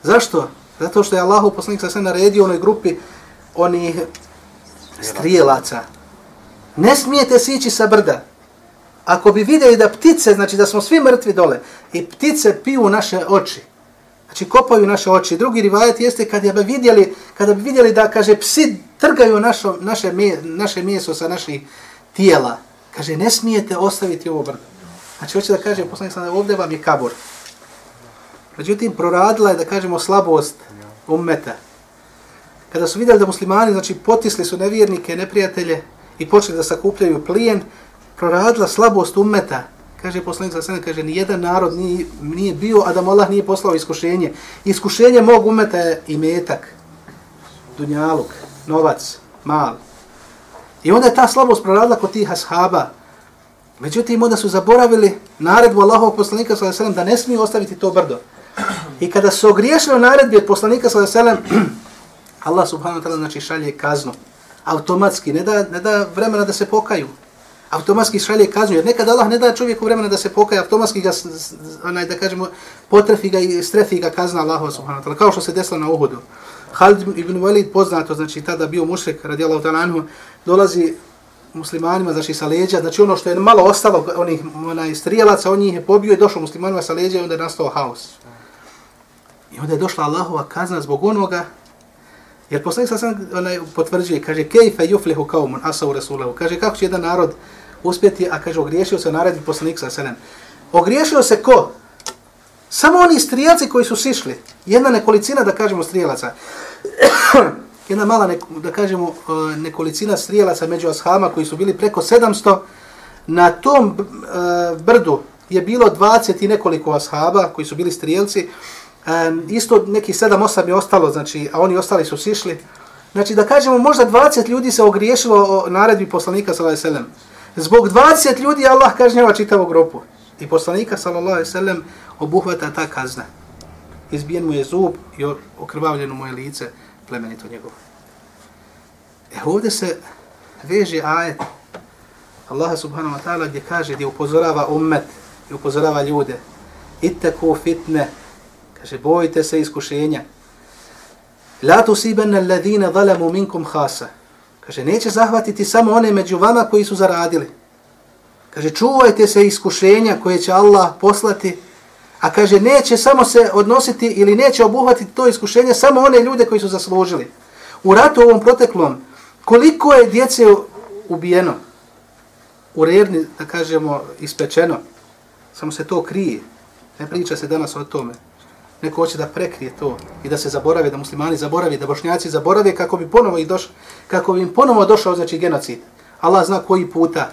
Zašto? Zato što je Allah poslanik sa naredio onoj grupi onih strijelaca. Ne smijete sići sa brda. Ako bi vidjeli da ptice, znači da smo svi mrtvi dole, i ptice piju naše oči, Znači kopaju naše oči. Drugi rivajet jeste kad bi vidjeli, kada bi vidjeli da kaže psi trgaju našo, naše, naše meso sa naših tijela. Kaže ne smijete ostaviti ovo brdo. Znači hoće da kaže poslanik sam ovdje vam je kabor. Međutim, proradila je da kažemo slabost ummeta. Kada su vidjeli da muslimani znači, potisli su nevjernike, neprijatelje i počeli da sakupljaju plijen, proradila slabost ummeta kaže poslanik sa sene, kaže, nijedan narod nije, nije bio, a da mu Allah nije poslao iskušenje. Iskušenje mog umeta je i metak, dunjaluk, novac, mal. I onda je ta slabost proradila kod tih ashaba. Međutim, onda su zaboravili naredbu Allahovog poslanika sa sene, da ne smiju ostaviti to brdo. I kada su ogriješili naredbi od poslanika sa sene, Allah subhanahu wa ta'ala znači šalje kaznu. Automatski, ne da, ne da vremena da se pokaju automatski šalje kaznu, jer nekad Allah ne da čovjeku vremena da se pokaje, automatski ga, onaj, da kažemo, potrefi ga i strefi ga kazna Allaha subhanahu wa ta'ala, kao što se desilo na Uhudu. Khalid ibn Walid poznato, znači tada bio mušrik, radijallahu ta'ala anhu, dolazi muslimanima, znači sa leđa, znači ono što je malo ostalo, onih onaj, strijelaca, on njih je pobio i došao muslimanima sa leđa i onda je nastao haos. I onda je došla Allahova kazna zbog onoga, jer poslanik sa sam onaj, potvrđuje, kaže, kejfe juflihu kaumun asau rasulahu, kaže, kako će jedan narod uspjeti, a kaže, ogriješio se naredni poslanik sa selem. Ogriješio se ko? Samo oni strijelci koji su sišli. Jedna nekolicina, da kažemo, strijelaca. Jedna mala, ne, da kažemo, e, nekolicina strijelaca među ashama koji su bili preko 700. Na tom e, brdu je bilo 20 i nekoliko ashaba koji su bili strijelci. E, isto neki 7-8 je ostalo, znači, a oni ostali su sišli. Znači, da kažemo, možda 20 ljudi se ogriješilo o naredbi poslanika, sallallahu alejhi ve sellem. Zbog 20 ljudi Allah kažnjava čitavu grupu. I poslanika sallallahu alejhi ve sellem obuhvata ta kazna. Izbijen mu je zub i okrvavljeno mu je lice plemenito njegovo. E ovdje se veže ajet Allah subhanahu wa ta'ala gdje kaže, gdje upozorava ummet, i upozorava ljude. Ittaku fitne, kaže, bojite se iskušenja. La tusibanna alladhina zalamu minkum khasa. Kaže, neće zahvatiti samo one među vama koji su zaradili. Kaže, čuvajte se iskušenja koje će Allah poslati, a kaže, neće samo se odnositi ili neće obuhvatiti to iskušenje samo one ljude koji su zaslužili. U ratu ovom proteklom, koliko je djece ubijeno? U rerni, da kažemo, ispečeno. Samo se to krije. Ne priča se danas o tome neko hoće da prekrije to i da se zaborave, da muslimani zaborave, da bošnjaci zaborave kako bi ponovo i došao, kako bi im ponovo došao znači genocid. Allah zna koji puta.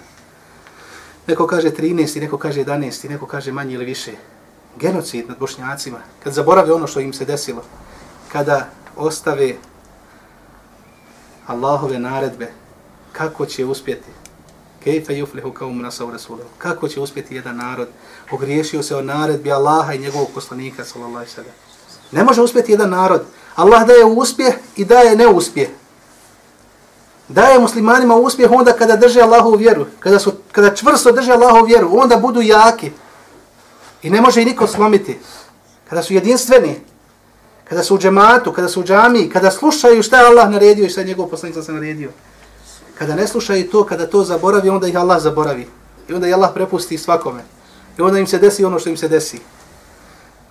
Neko kaže 13, neko kaže 11, neko kaže manje ili više. Genocid nad bošnjacima. Kad zaborave ono što im se desilo. Kada ostave Allahove naredbe, kako će uspjeti? Kejfe yuflihu kaum nasav rasulahu. Kako će uspjeti jedan narod? Ogriješio se o naredbi Allaha i njegovog poslanika, sallallahu alaihi sallam. Ne može uspjeti jedan narod. Allah daje uspjeh i daje neuspjeh. Daje muslimanima uspjeh onda kada drže Allahu vjeru. Kada, su, kada čvrsto drže Allahu vjeru, onda budu jaki. I ne može i niko slomiti. Kada su jedinstveni. kada su u džematu, kada su u džami, kada slušaju šta je Allah naredio i šta je njegov poslanik sa naredio. Kada ne slušaju to, kada to zaboravi, onda ih Allah zaboravi. I onda ih Allah prepusti svakome. I onda im se desi ono što im se desi.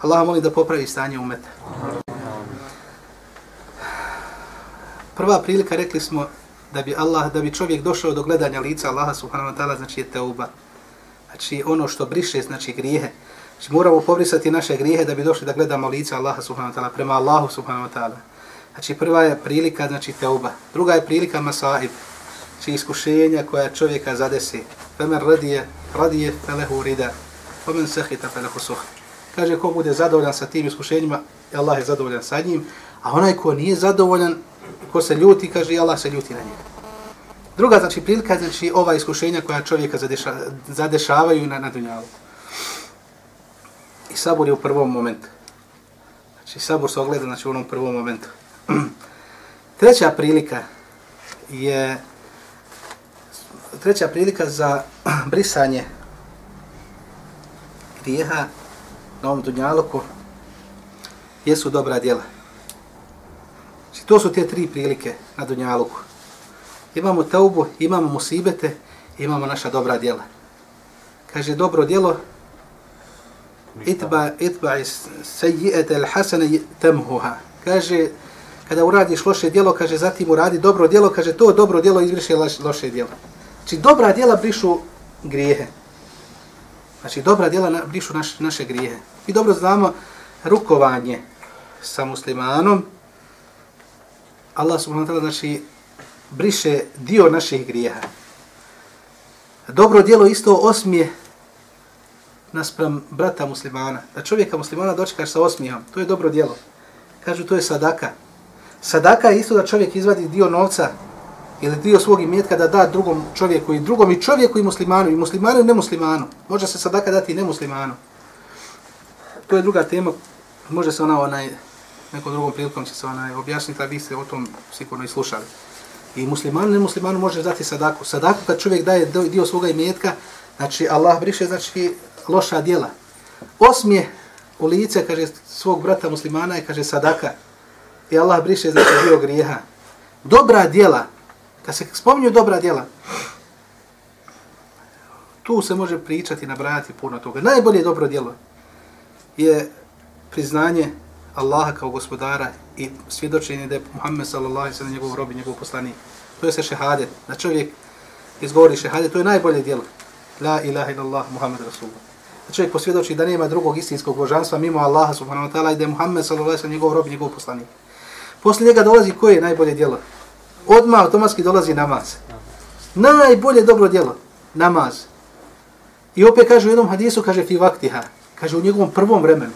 Allah molim da popravi stanje umeta. Prva prilika rekli smo da bi Allah, da bi čovjek došao do gledanja lica Allaha subhanahu wa ta'ala, znači je teuba. Znači ono što briše, znači grijehe. Znači moramo pobrisati naše grijehe da bi došli da gledamo lica Allaha subhanahu wa ta'ala, prema Allahu subhanahu wa ta'ala. Znači prva je prilika, znači teuba. Druga je prilika masaib, znači iskušenja koja čovjeka zadesi. Femen radije, radije felehu rida, femen sehita felehu suh. Kaže ko bude zadovoljan sa tim iskušenjima, Allah je zadovoljan sa njim, a onaj ko nije zadovoljan, ko se ljuti, kaže Allah se ljuti na njega. Druga znači prilika znači ova iskušenja koja čovjeka zadeša, zadešavaju na, na dunjalu. I sabor je u prvom momentu. Znači sabor se ogleda znači, u onom prvom momentu. Treća prilika je treća prilika za brisanje grijeha na ovom dunjaluku jesu dobra djela. Znači, to su te tri prilike na dunjaluku. Imamo taubu, imamo musibete, imamo naša dobra djela. Kaže, dobro djelo, itba, itba sejijete il hasane temhuha. Kaže, kada uradiš loše djelo, kaže, zatim uradi dobro djelo, kaže, to dobro djelo izbriše loše djelo. Znači, dobra djela brišu grijehe. Znači, dobra djela brišu naš, naše grijehe. I dobro znamo, rukovanje sa muslimanom, Allah subhanahu wa ta'ala znači briše dio naših grijeha. Dobro djelo isto osmije naspram brata muslimana. Da čovjeka muslimana dočekaš sa osmijom, to je dobro djelo. Kažu to je sadaka. Sadaka je isto da čovjek izvadi dio novca ili dio svog imetka da da drugom čovjeku i drugom i čovjeku i muslimanu i muslimanu i nemuslimanu. Može se sadaka dati i nemuslimanu. To je druga tema. Može se ona onaj nekom drugom prilikom će se onaj objasniti, a vi ste o tom sigurno i slušali. I muslimanu, nemuslimanu može dati sadaku. Sadaku kad čovjek daje dio svoga imetka, znači Allah briše znači loša djela. Osmije u lice, kaže svog brata muslimana je, kaže sadaka. I Allah briše znači dio grijeha. Dobra djela, kad se spominju dobra djela, tu se može pričati, nabrajati puno toga. Najbolje dobro djelo je priznanje Allaha kao gospodara i svjedočenje da je Muhammed sallallahu alejhi ve sellem njegov rob i njegov poslanik. To je se šehadet. Da čovjek izgovori šehadet, to je najbolje djelo. La ilaha illallah Muhammed rasulullah. Da čovjek posvjedoči da nema drugog istinskog božanstva mimo Allaha subhanahu wa ta'ala i da je Muhammed sallallahu alejhi ve sellem njegov rob i njegov poslanik. Poslije njega dolazi koje je najbolje djelo? Odmah automatski dolazi namaz. Najbolje dobro djelo. Namaz. I opet kaže u jednom hadisu, kaže fi vaktiha. Kaže u njegovom prvom vremenu.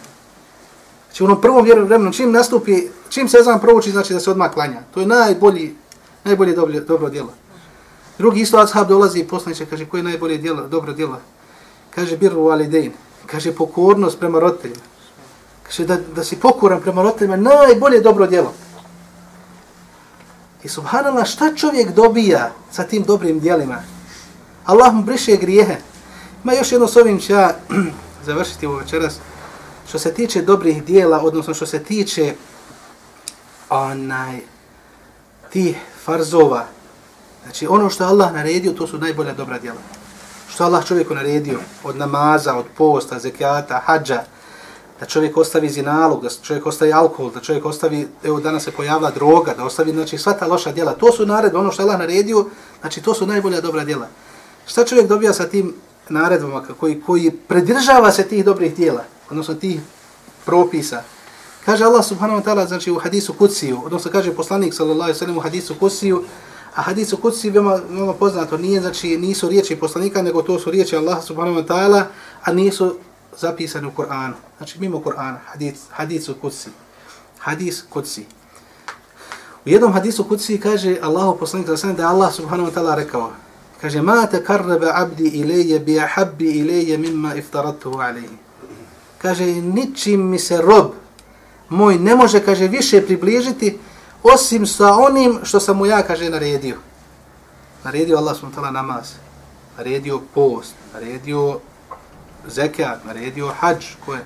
Znači u onom prvom vremenu, čim nastupi, čim se ezan prouči, znači da se odmah klanja. To je najbolji, najbolje dobro, dobro djelo. Drugi isto ashab dolazi i poslaniče, kaže, koje je najbolje djelo, dobro djelo? Kaže, birru alidein. Kaže, pokornost prema roditeljima. Kaže, da, da si pokoran prema roditeljima, najbolje dobro djelo. I subhanallah, šta čovjek dobija sa tim dobrim djelima? Allah mu briše grijehe. Ma još jedno s ovim ću ja završiti ovo večeras što se tiče dobrih dijela, odnosno što se tiče onaj ti farzova, znači ono što Allah naredio, to su najbolja dobra djela. Što Allah čovjeku naredio od namaza, od posta, zekijata, hađa, da čovjek ostavi zinalog, da čovjek ostavi alkohol, da čovjek ostavi, evo danas se pojavila droga, da ostavi znači, sva ta loša djela. To su naredbe, ono što Allah naredio, znači to su najbolja dobra djela. Šta čovjek dobija sa tim naredbama koji, koji predržava se tih dobrih djela? odnosno tih propisa. Kaže Allah subhanahu wa ta'ala, znači u hadisu kuciju, odnosno kaže poslanik sallallahu alaihi sallam u hadisu kuciju, a hadisu kutsiju veoma, veoma poznato, nije, znači nisu riječi poslanika, nego to su riječi Allah subhanahu wa ta'ala, a nisu zapisane u Kur'anu. Znači mimo Kur'ana, hadis, hadisu kutsi. Hadis kutsi. U jednom hadisu kutsi kaže Allahu poslanik sallallahu da Allah subhanahu wa ta'ala rekao, kaže, ma te karrebe abdi ilaje bi ahabbi ilaje mimma iftaratuhu alaihi kaže, ničim mi se rob moj ne može, kaže, više približiti osim sa onim što sam mu ja, kaže, naredio. Naredio Allah subhanahu wa ta'ala namaz, naredio post, naredio zekat, naredio hađ, koje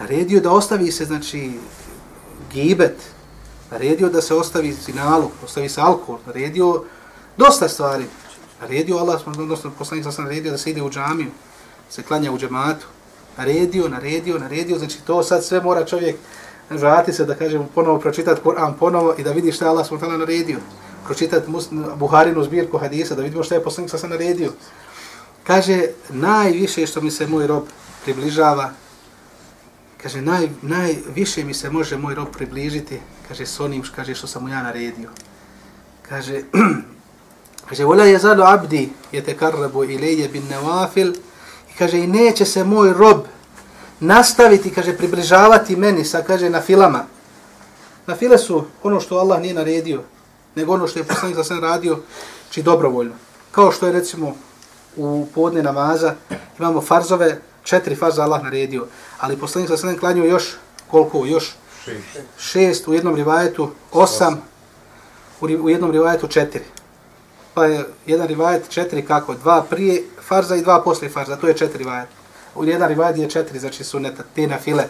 naredio da ostavi se, znači, gibet, naredio da se ostavi sinalu, ostavi se alkohol, naredio dosta stvari. Naredio Allah, odnosno poslanik sam naredio da se ide u džamiju, se klanja u džematu. Naredio, naredio, naredio, znači to sad sve mora čovjek vrati se da kažem ponovo pročitati Kur'an ponovo i da vidi šta je Allah subhanahu naredio. Pročitati Buharinu zbirku hadisa da vidimo šta je poslanik sam naredio. Kaže, najviše što mi se moj rob približava, kaže, naj, najviše mi se može moj rob približiti, kaže, s onim kaže, što sam mu ja naredio. Kaže, kaže, vola je zalo abdi, je te karrabu ilaje bin nevafil, i kaže, i neće se moj rob nastaviti, kaže, približavati meni, sa, kaže, na filama. Na file su ono što Allah nije naredio, nego ono što je poslanik za sve radio, či znači, dobrovoljno. Kao što je, recimo, u podne namaza, imamo farzove, četiri farza Allah naredio, ali poslanik sa sredem klanio još, koliko, još? Šest. Šest, u jednom rivajetu, osam, u jednom rivajetu četiri. Pa je jedan rivajet četiri kako? Dva prije farza i dva poslije farza, to je četiri rivajet. U jedan rivajet je četiri, znači su neta, te na file.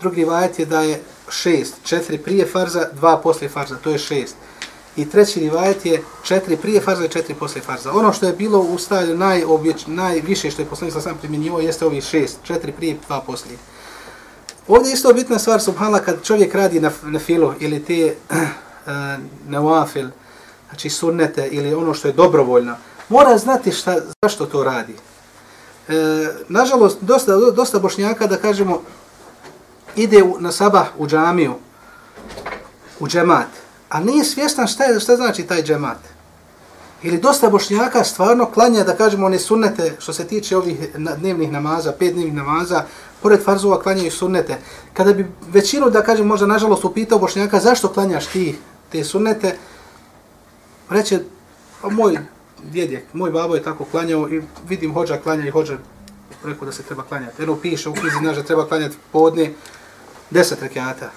Drugi rivajet je da je šest, četiri prije farza, dva poslije farza, to je šest. I treći rivajet je četiri prije farza i četiri poslije farza. Ono što je bilo u stavlju najobječ, najviše što je poslanik sa sam primjenjivo jeste ovih šest, četiri prije, dva poslije. Ovdje je isto bitna stvar, subhanallah, kad čovjek radi na, na filu ili te eh, na wafil, znači sunnete ili ono što je dobrovoljno, mora znati šta, zašto to radi. E, nažalost, dosta, dosta bošnjaka, da kažemo, ide u, na sabah u džamiju, u džemat, a nije svjestan šta, je, šta znači taj džemat. Ili dosta bošnjaka stvarno klanja, da kažemo, one sunnete, što se tiče ovih dnevnih namaza, pet dnevnih namaza, pored farzova klanjaju sunnete. Kada bi većinu, da kažem, možda nažalost upitao bošnjaka zašto klanjaš ti te sunnete, reće, a pa moj djed je, moj babo je tako klanjao i vidim hođa klanja i hođa rekao da se treba klanjati. Eno piše u knjizi da treba klanjati podne deset rekiata.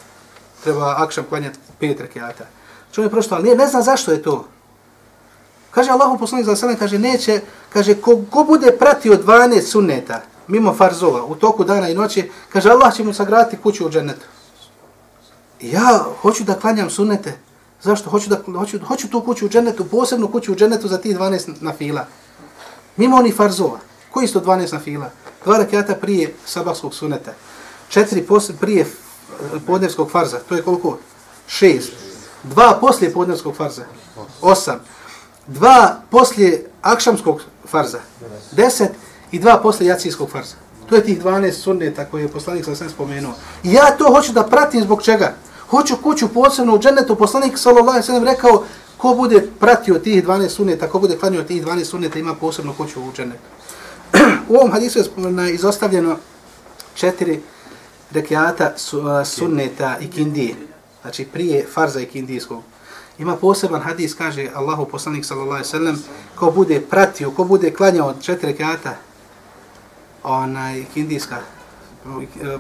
Treba akšam klanjati pet rekiata. Čovjek prosto, ali ne, ne zna zašto je to. Kaže Allahu poslanik za sallam, kaže neće, kaže ko, ko bude pratio 12 sunneta, mimo farzova, u toku dana i noći, kaže Allah će mu sagraditi kuću u džennetu. Ja hoću da klanjam sunnete. Zašto? Hoću, da, hoću, hoću tu kuću u džennetu, posebnu kuću u džennetu za tih 12 na fila. Mimo oni farzova. Koji su to 12 na fila? Dva rakijata prije sabahskog sunneta. Četiri prije podnevskog farza. To je koliko? Šest. Dva poslije podnevskog farza. Osam. Dva poslije akšamskog farza. Deset i dva posle jacijskog farza. To je tih 12 sunneta koje je poslanik sa sve spomenuo. I ja to hoću da pratim zbog čega? Hoću kuću posebno u džennetu. Poslanik sallallahu alejhi ve sellem rekao ko bude pratio tih 12 sunneta, ko bude klanio tih 12 sunneta ima posebno kuću u džennetu. u ovom hadisu je izostavljeno četiri rekiata sunneta i kindije. Znači prije farza i kindijskog. Ima poseban hadis, kaže Allahu poslanik sallallahu alejhi ve sellem, ko bude pratio, ko bude klanjao četiri kata onaj kindijska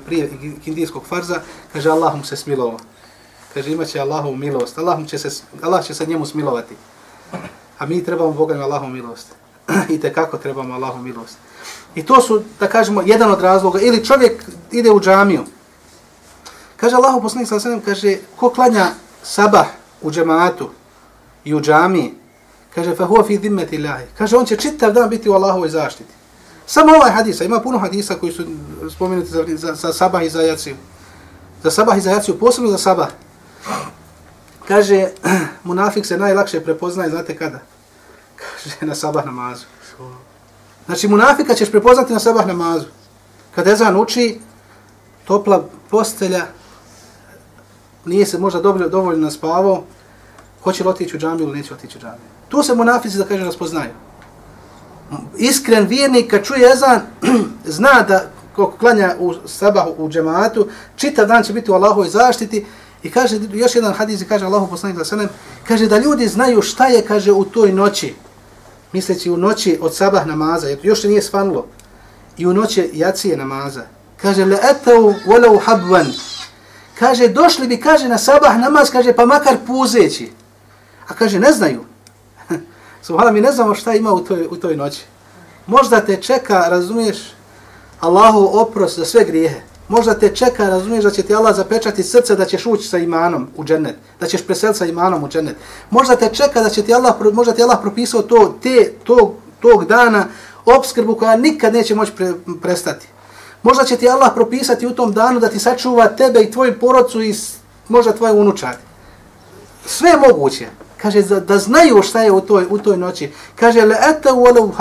prije kindijskog farza, kaže Allah mu se smilovao. Kaže imaće Allahovu milost. Allah, mu će se, Allah će se njemu smilovati. A mi trebamo Boga na Allahovu milost. I te kako trebamo Allahovu milost. I to su, da kažemo, jedan od razloga. Ili čovjek ide u džamiju. Kaže Allahu poslanik sa sallam, kaže, ko klanja sabah u džematu i u džamiji, kaže, fa huwa fi zimmati Allahi. Kaže, on će čitav dan biti u Allahovoj zaštiti. Samo ovaj hadis, ima puno hadisa koji su spomenuti za, za, za sabah i za jaciju. Za sabah i za jaciju, posebno za sabah. Kaže, munafik se najlakše prepoznaje, znate kada? Kaže, na sabah namazu. Znači, munafika ćeš prepoznati na sabah namazu. Kada Ezan uči, topla postelja, nije se možda dobro, dovoljno naspavao, hoće li otići u džamiju ili neće otići u džamiju. Tu se munafici, da kažem, raspoznaju. Iskren vjernik kad čuje ezan, zna da ko klanja u sabah u džematu, čitav dan će biti u Allahovoj zaštiti. I kaže, još jedan hadis kaže Allahu poslanik za sanem, kaže da ljudi znaju šta je, kaže, u toj noći, misleći u noći od sabah namaza, jer još nije svanulo, i u noći jacije namaza, kaže, le etau walau habvan, kaže, došli bi, kaže, na sabah namaz, kaže, pa makar puzeći, a kaže, ne znaju, Subhana, mi ne znamo šta ima u toj, u toj noći. Možda te čeka, razumiješ, Allahu oprost za sve grijehe. Možda te čeka, razumiješ, da će ti Allah zapečati srce da ćeš ući sa imanom u džennet, da ćeš preseliti sa imanom u džennet. Možda te čeka da će ti Allah, možda ti Allah propisao to, te, tog, tog dana obskrbu koja nikad neće moći pre, prestati. Možda će ti Allah propisati u tom danu da ti sačuva tebe i tvoju porodcu i možda tvoje unučad. Sve je moguće. Kaže, da, da znaju šta je u toj, u toj noći. Kaže, le ete u olevu.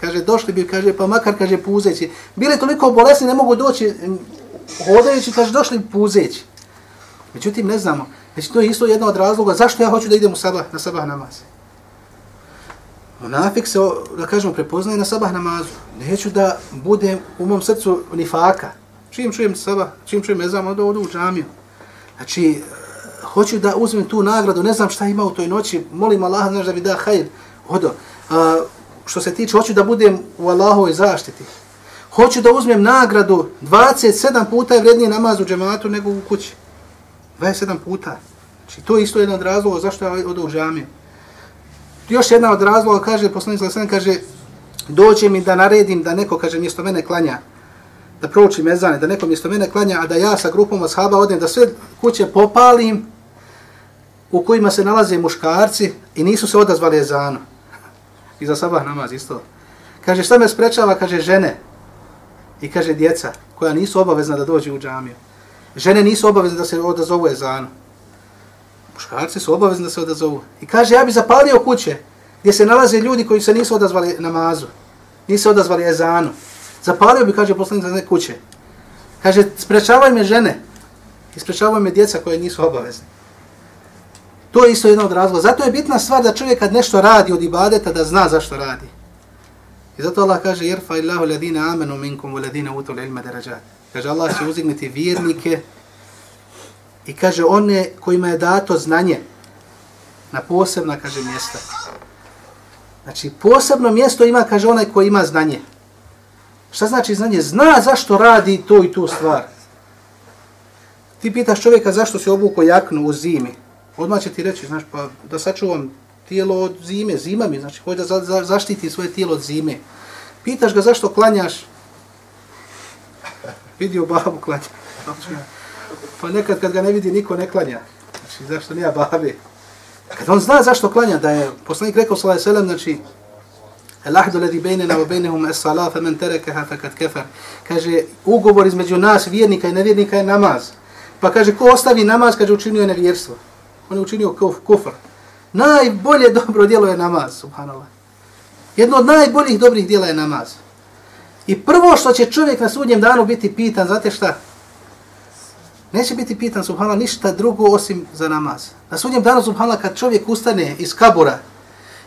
Kaže, došli bi, kaže, pa makar, kaže, puzeći. Bili toliko bolesni, ne mogu doći hodajući, kaže, došli puzeći. Međutim, ne znamo. Znači, to je isto jedna od razloga zašto ja hoću da idem u sabah, na sabah namaz. Munafik se, da kažemo, prepoznaje na sabah namazu. Neću da budem u mom srcu nifaka. Čim čujem sabah, čim čujem ezam, onda odu u džamiju. Znači, eh, hoću da uzmem tu nagradu, ne znam šta ima u toj noći, molim Allah, znaš da mi da hajr. Odo, a, eh, što se tiče, hoću da budem u Allahovoj zaštiti. Hoću da uzmem nagradu 27 puta je vredniji namaz u džematu nego u kući. 27 puta. Znači, to je isto jedan od razloga zašto ja odu u džamiju. Još jedna od razloga, kaže, poslanik Zalasan, kaže, dođe mi da naredim da neko, kaže, mjesto mene klanja, da proučim mezane, da neko mjesto mene klanja, a da ja sa grupom ashaba odem, da sve kuće popalim u kojima se nalaze muškarci i nisu se odazvali ezanu. I za sabah namaz isto. Kaže, šta me sprečava? Kaže, žene. I kaže, djeca koja nisu obavezna da dođu u džamiju. Žene nisu obavezne da se odazovu ezanu. Muškarci su obavezni da se odazovu. I kaže, ja bi zapalio kuće gdje se nalaze ljudi koji se nisu odazvali namazu. Nisu odazvali ezanu. Zapalio bi, kaže poslanik za kuće. Kaže, sprečavaj me žene. I sprečavaj me djeca koje nisu obavezni. To je isto jedan od razloga. Zato je bitna stvar da čovjek kad nešto radi od ibadeta, da zna zašto radi. I zato Allah kaže, jerfa illahu ladina amenu minkum, ladina utul ilma darajat. Kaže, Allah će uzignuti vjernike i kaže, one kojima je dato znanje na posebna, kaže, mjesta. Znači, posebno mjesto ima, kaže, onaj koji ima znanje. Šta znači znanje? Zna zašto radi to i tu stvar. Ti pitaš čovjeka zašto se obuko jaknu u zimi. Odmah će ti reći, znaš, pa da sačuvam tijelo od zime, zima mi, znači, hoće da za, za, zaštiti svoje tijelo od zime. Pitaš ga zašto klanjaš? Vidio babu klanja. Pa nekad kad ga ne vidi, niko ne klanja. Znači, zašto nije babi? Kad on zna zašto klanja, da je poslanik rekao, sallallahu alejhi ve sellem, znači, Al-ahdu ladhi baynana wa baynahum as-salat faman tarakaha faqad kafar. Kaže ugovor između nas vjernika i nevjernika je namaz. Pa kaže ko ostavi namaz kaže učinio je nevjerstvo. On je učinio kufr. Najbolje dobro djelo je namaz, subhanallah. Jedno od najboljih dobrih djela je namaz. I prvo što će čovjek na sudnjem danu biti pitan, znate šta? Neće biti pitan, subhanallah, ništa drugo osim za namaz. Na sudnjem danu, subhanallah, kad čovjek ustane iz kabura,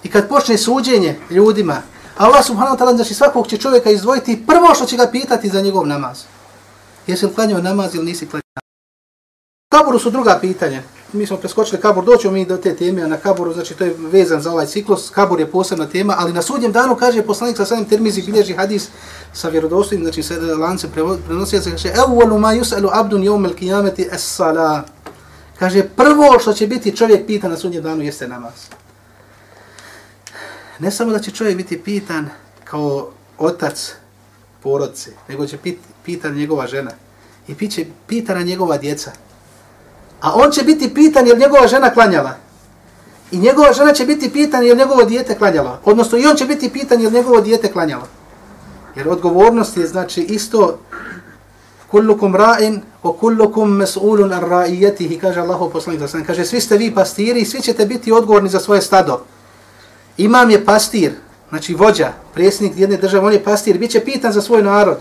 I kad počne suđenje ljudima, Allah subhanahu wa ta'ala znači svakog će čovjeka izdvojiti prvo što će ga pitati za njegov namaz. Jesi li klanio namaz ili nisi klanjao? Kaburu su druga pitanja. Mi smo preskočili kabur, doćemo mi do te teme, na kaburu, znači to je vezan za ovaj ciklus, kabur je posebna tema, ali na sudnjem danu kaže poslanik sa samim termizi bilježi hadis sa vjerodostojnim, znači sa lance prenosio se, kaže, evvalu ma yus'alu abdun jom el kijameti es sala. Kaže, prvo što će biti čovjek pitan na sudnjem danu jeste namaz ne samo da će čovjek biti pitan kao otac porodce, nego će biti pitan njegova žena i piće pitana njegova djeca. A on će biti pitan jer njegova žena klanjala. I njegova žena će biti pitan jer njegovo dijete klanjalo. Odnosno i on će biti pitan jer njegovo dijete klanjalo. Jer odgovornost je znači isto kullukum ra'in wa kullukum mas'ulun ar ra'iyatihi kaže Allahu poslanik kaže svi ste vi pastiri i svi ćete biti odgovorni za svoje stado. Imam je pastir, znači vođa, predsjednik jedne države, on je pastir, bit će pitan za svoj narod.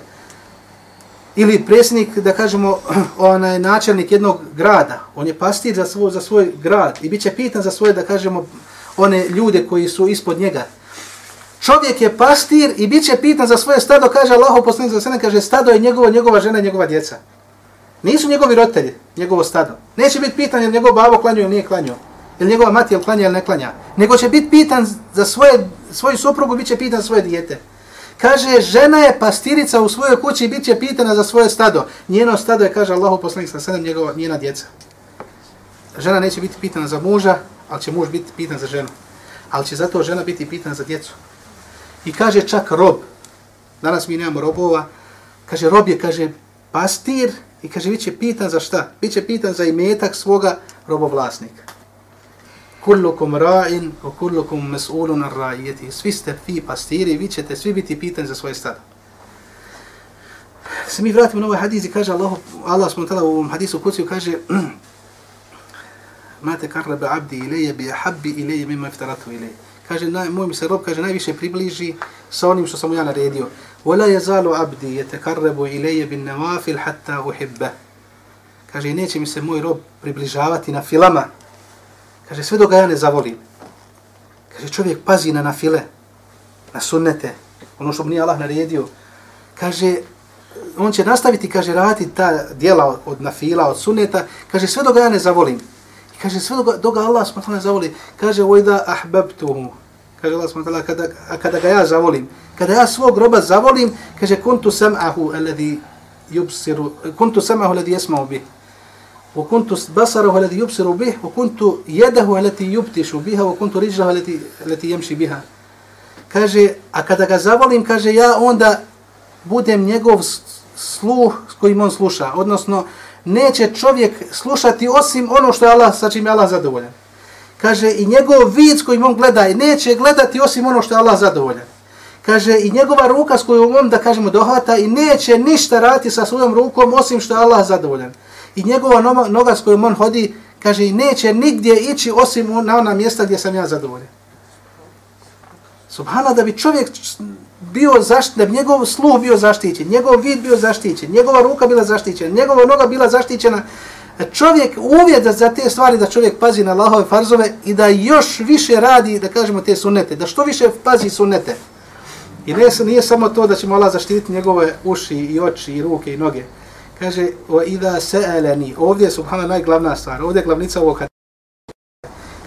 Ili predsjednik, da kažemo, onaj načelnik jednog grada, on je pastir za svoj, za svoj grad i bit će pitan za svoje, da kažemo, one ljude koji su ispod njega. Čovjek je pastir i bit će pitan za svoje stado, kaže Allah, poslanik za sene, kaže stado je njegovo, njegova žena i njegova djeca. Nisu njegovi roditelji, njegovo stado. Neće biti pitan jer njegov babo klanio ili nije klanio ili njegova mati ili klanja ili ne klanja, nego će biti pitan za svoje, svoju suprugu, bit će pitan za svoje dijete. Kaže, žena je pastirica u svojoj kući i bit će pitana za svoje stado. Njeno stado je, kaže Allahu poslanik sa sedem, njegova, njena djeca. Žena neće biti pitana za muža, ali će muž biti pitan za ženu. Ali će zato žena biti pitana za djecu. I kaže čak rob, danas mi nemamo robova, kaže rob je, kaže, pastir i kaže, bit će pitan za šta? Biće pitan za imetak svoga robovlasnika. Kullukum ra'in, o kullukum mes'ulun ar ra'ijeti. Svi ste vi pastiri, vi ćete svi biti pitani za svoje stado. Se mi vratimo na ovaj hadis i kaže Allah, Allah smo tada u ovom hadisu kuciju kaže Ma te karrabe abdi ilaje bi ahabbi ilaje mima iftaratu ilaje. Kaže, naj, moj mi se rob kaže, najviše približi sa onim što sam mu ja naredio. Wala yazalu abdi yatakarrabu ilayya bin nawafil hatta uhibba. Kaže neće mi se moj rob približavati na filama. Kaže sve dok ga ja ne zavolim. Kaže čovjek pazi na nafile, na sunnete, ono što mu nije Allah naredio. Kaže on će nastaviti kaže raditi ta djela od nafila, od sunneta. Kaže sve dok ga ja ne zavolim. I kaže sve dok, dok ga Allah subhanahu ne zavoli. Kaže vojda ahbabtuhu. Kaže Allah subhanahu kada, kada ga ja zavolim kada ja svog groba zavolim, kaže kuntu sam'ahu alladhi yubsiru kuntu sam'ahu alladhi yasma'u bih. وكنت بصره الذي يبصر به وكنت يده التي يبتش بها وكنت رجله التي التي يمشي بها allati. Kaže, a kada ga zavolim, kaže ja onda budem njegov sluh s kojim on sluša, odnosno neće čovjek slušati osim ono što je Allah, sa čim je Allah zadovoljan. Kaže, i njegov vid s kojim on gleda, i neće gledati osim ono što je Allah zadovoljan kaže i njegova ruka s kojom on da kažemo dohvata i neće ništa raditi sa svojom rukom osim što je Allah zadovoljan. I njegova noga, noga s kojom on hodi kaže i neće nigdje ići osim na ona mjesta gdje sam ja zadovoljen. Subhana da bi čovjek bio zaštićen, da bi njegov sluh bio zaštićen, njegov vid bio zaštićen, njegova ruka bila zaštićena, njegova noga bila zaštićena, čovjek uvijek za te stvari da čovjek pazi na Allahove farzove i da još više radi, da kažemo, te sunete, da što više pazi sunete. I ne, nije samo to da ćemo Allah zaštititi njegove uši i oči i ruke i noge. Kaže, o ida sa'alani. ovdje je subhana najglavna stvar, ovdje je glavnica ovog hadisa.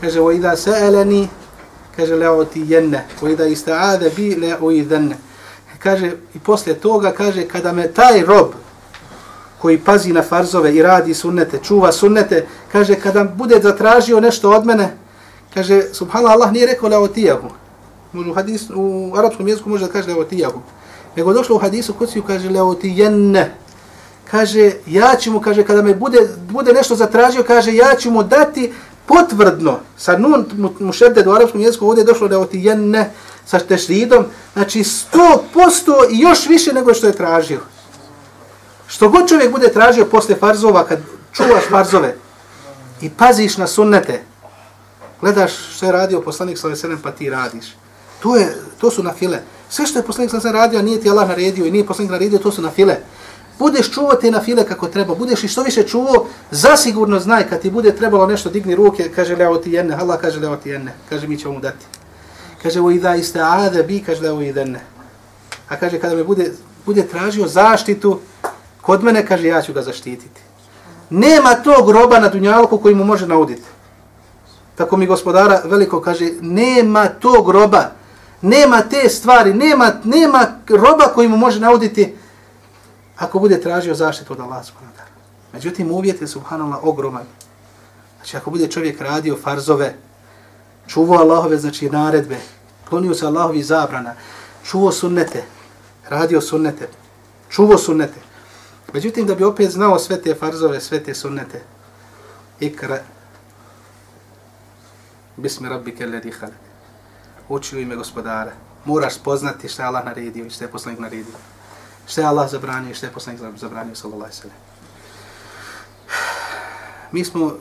Kaže, o ida sa'alani. kaže, la ti jenne, o ida ista'ade bi la uidan. Kaže, i poslije toga, kaže, kada me taj rob, koji pazi na farzove i radi sunnete, čuva sunnete, kaže, kada bude zatražio nešto od mene, kaže, subhana Allah nije rekao la ti u, hadis, u arapskom jeziku može da kaže leotijahu. Nego došlo u hadisu kuciju kaže leotijenne. Kaže, ja ću mu, kaže, kada me bude, bude nešto zatražio, kaže, ja ću mu dati potvrdno, sa nun mu šebde do arapskom jeziku, ovdje je došlo leotijenne sa tešridom, znači sto posto i još više nego što je tražio. Što god čovjek bude tražio posle farzova, kad čuvaš farzove i paziš na sunnete, gledaš što je radio poslanik sa veselem, pa ti radiš. To, je, to su na file. Sve što je poslanik sa radio, nije ti Allah naredio i nije poslanik naredio, to su na file. Budeš čuvao te na file kako treba, budeš i što više čuvao, zasigurno znaj kad ti bude trebalo nešto, digni ruke, kaže leo ti jenne, Allah kaže leo ti jenne, kaže mi ćemo mu dati. Kaže o ida iste ade bi, kaže leo i denne. A kaže kada me bude, bude tražio zaštitu, kod mene kaže ja ću ga zaštititi. Nema tog roba na dunjalku koji mu može nauditi. Tako mi gospodara veliko kaže, nema tog roba, nema te stvari, nema, nema roba koji mu može nauditi ako bude tražio zaštitu od Allah subhanahu Međutim, uvjet je subhanallah ogroman. Znači, ako bude čovjek radio farzove, čuvao Allahove, znači, naredbe, klonio se Allahovi zabrana, čuvao sunnete, radio sunnete, čuvao sunnete. Međutim, da bi opet znao sve te farzove, sve te sunnete, ikra, bismi rabbike ledi halak uči u ime gospodara. Moraš poznati šta je Allah naredio i šta je poslanik naredio. Što je Allah zabranio i što je poslanik zabranio, sallallahu sallam. Mi smo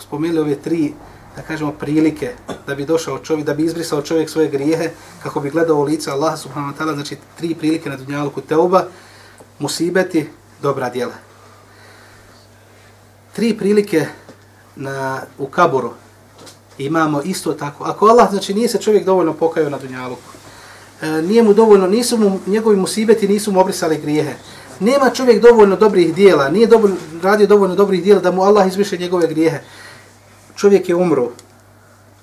spomenuli ove tri, da kažemo, prilike da bi došao čovjek, da bi izbrisao čovjek svoje grijehe, kako bi gledao u lice Allah subhanahu wa ta'ala, znači tri prilike na dunjaluku teuba, musibeti, dobra djela. Tri prilike na, u kaburu, imamo isto tako. Ako Allah, znači nije se čovjek dovoljno pokajao na dunjaluku, E, nije mu dovoljno, nisu mu, njegovi musibeti nisu mu obrisali grijehe, nema čovjek dovoljno dobrih dijela, nije dovoljno, radio dovoljno dobrih dijela da mu Allah izviše njegove grijehe. Čovjek je umro,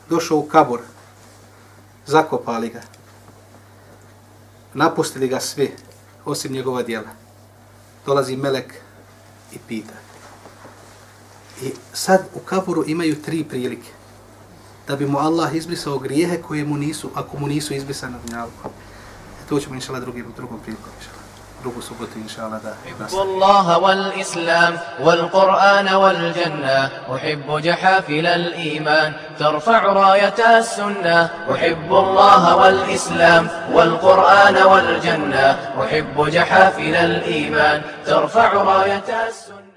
došao u kabur, zakopali ga, napustili ga svi, osim njegova dijela. Dolazi melek i pita. I sad u kaburu imaju tri prilike da bi mu Allah izbrisao grijehe koje mu nisu, ako mu nisu izbrisane na E To ćemo inšala drugim, drugom prilikom inšala. drugu subotu inšala da nastavimo. Ibu Allaha wal Islam wal Qur'an wal Janna uhibbu jahafil al iman tarfa'u rajata sunna uhibbu Allaha wal Islam wal Qur'an wal Janna uhibbu jahafil al iman tarfa'u rajata sunna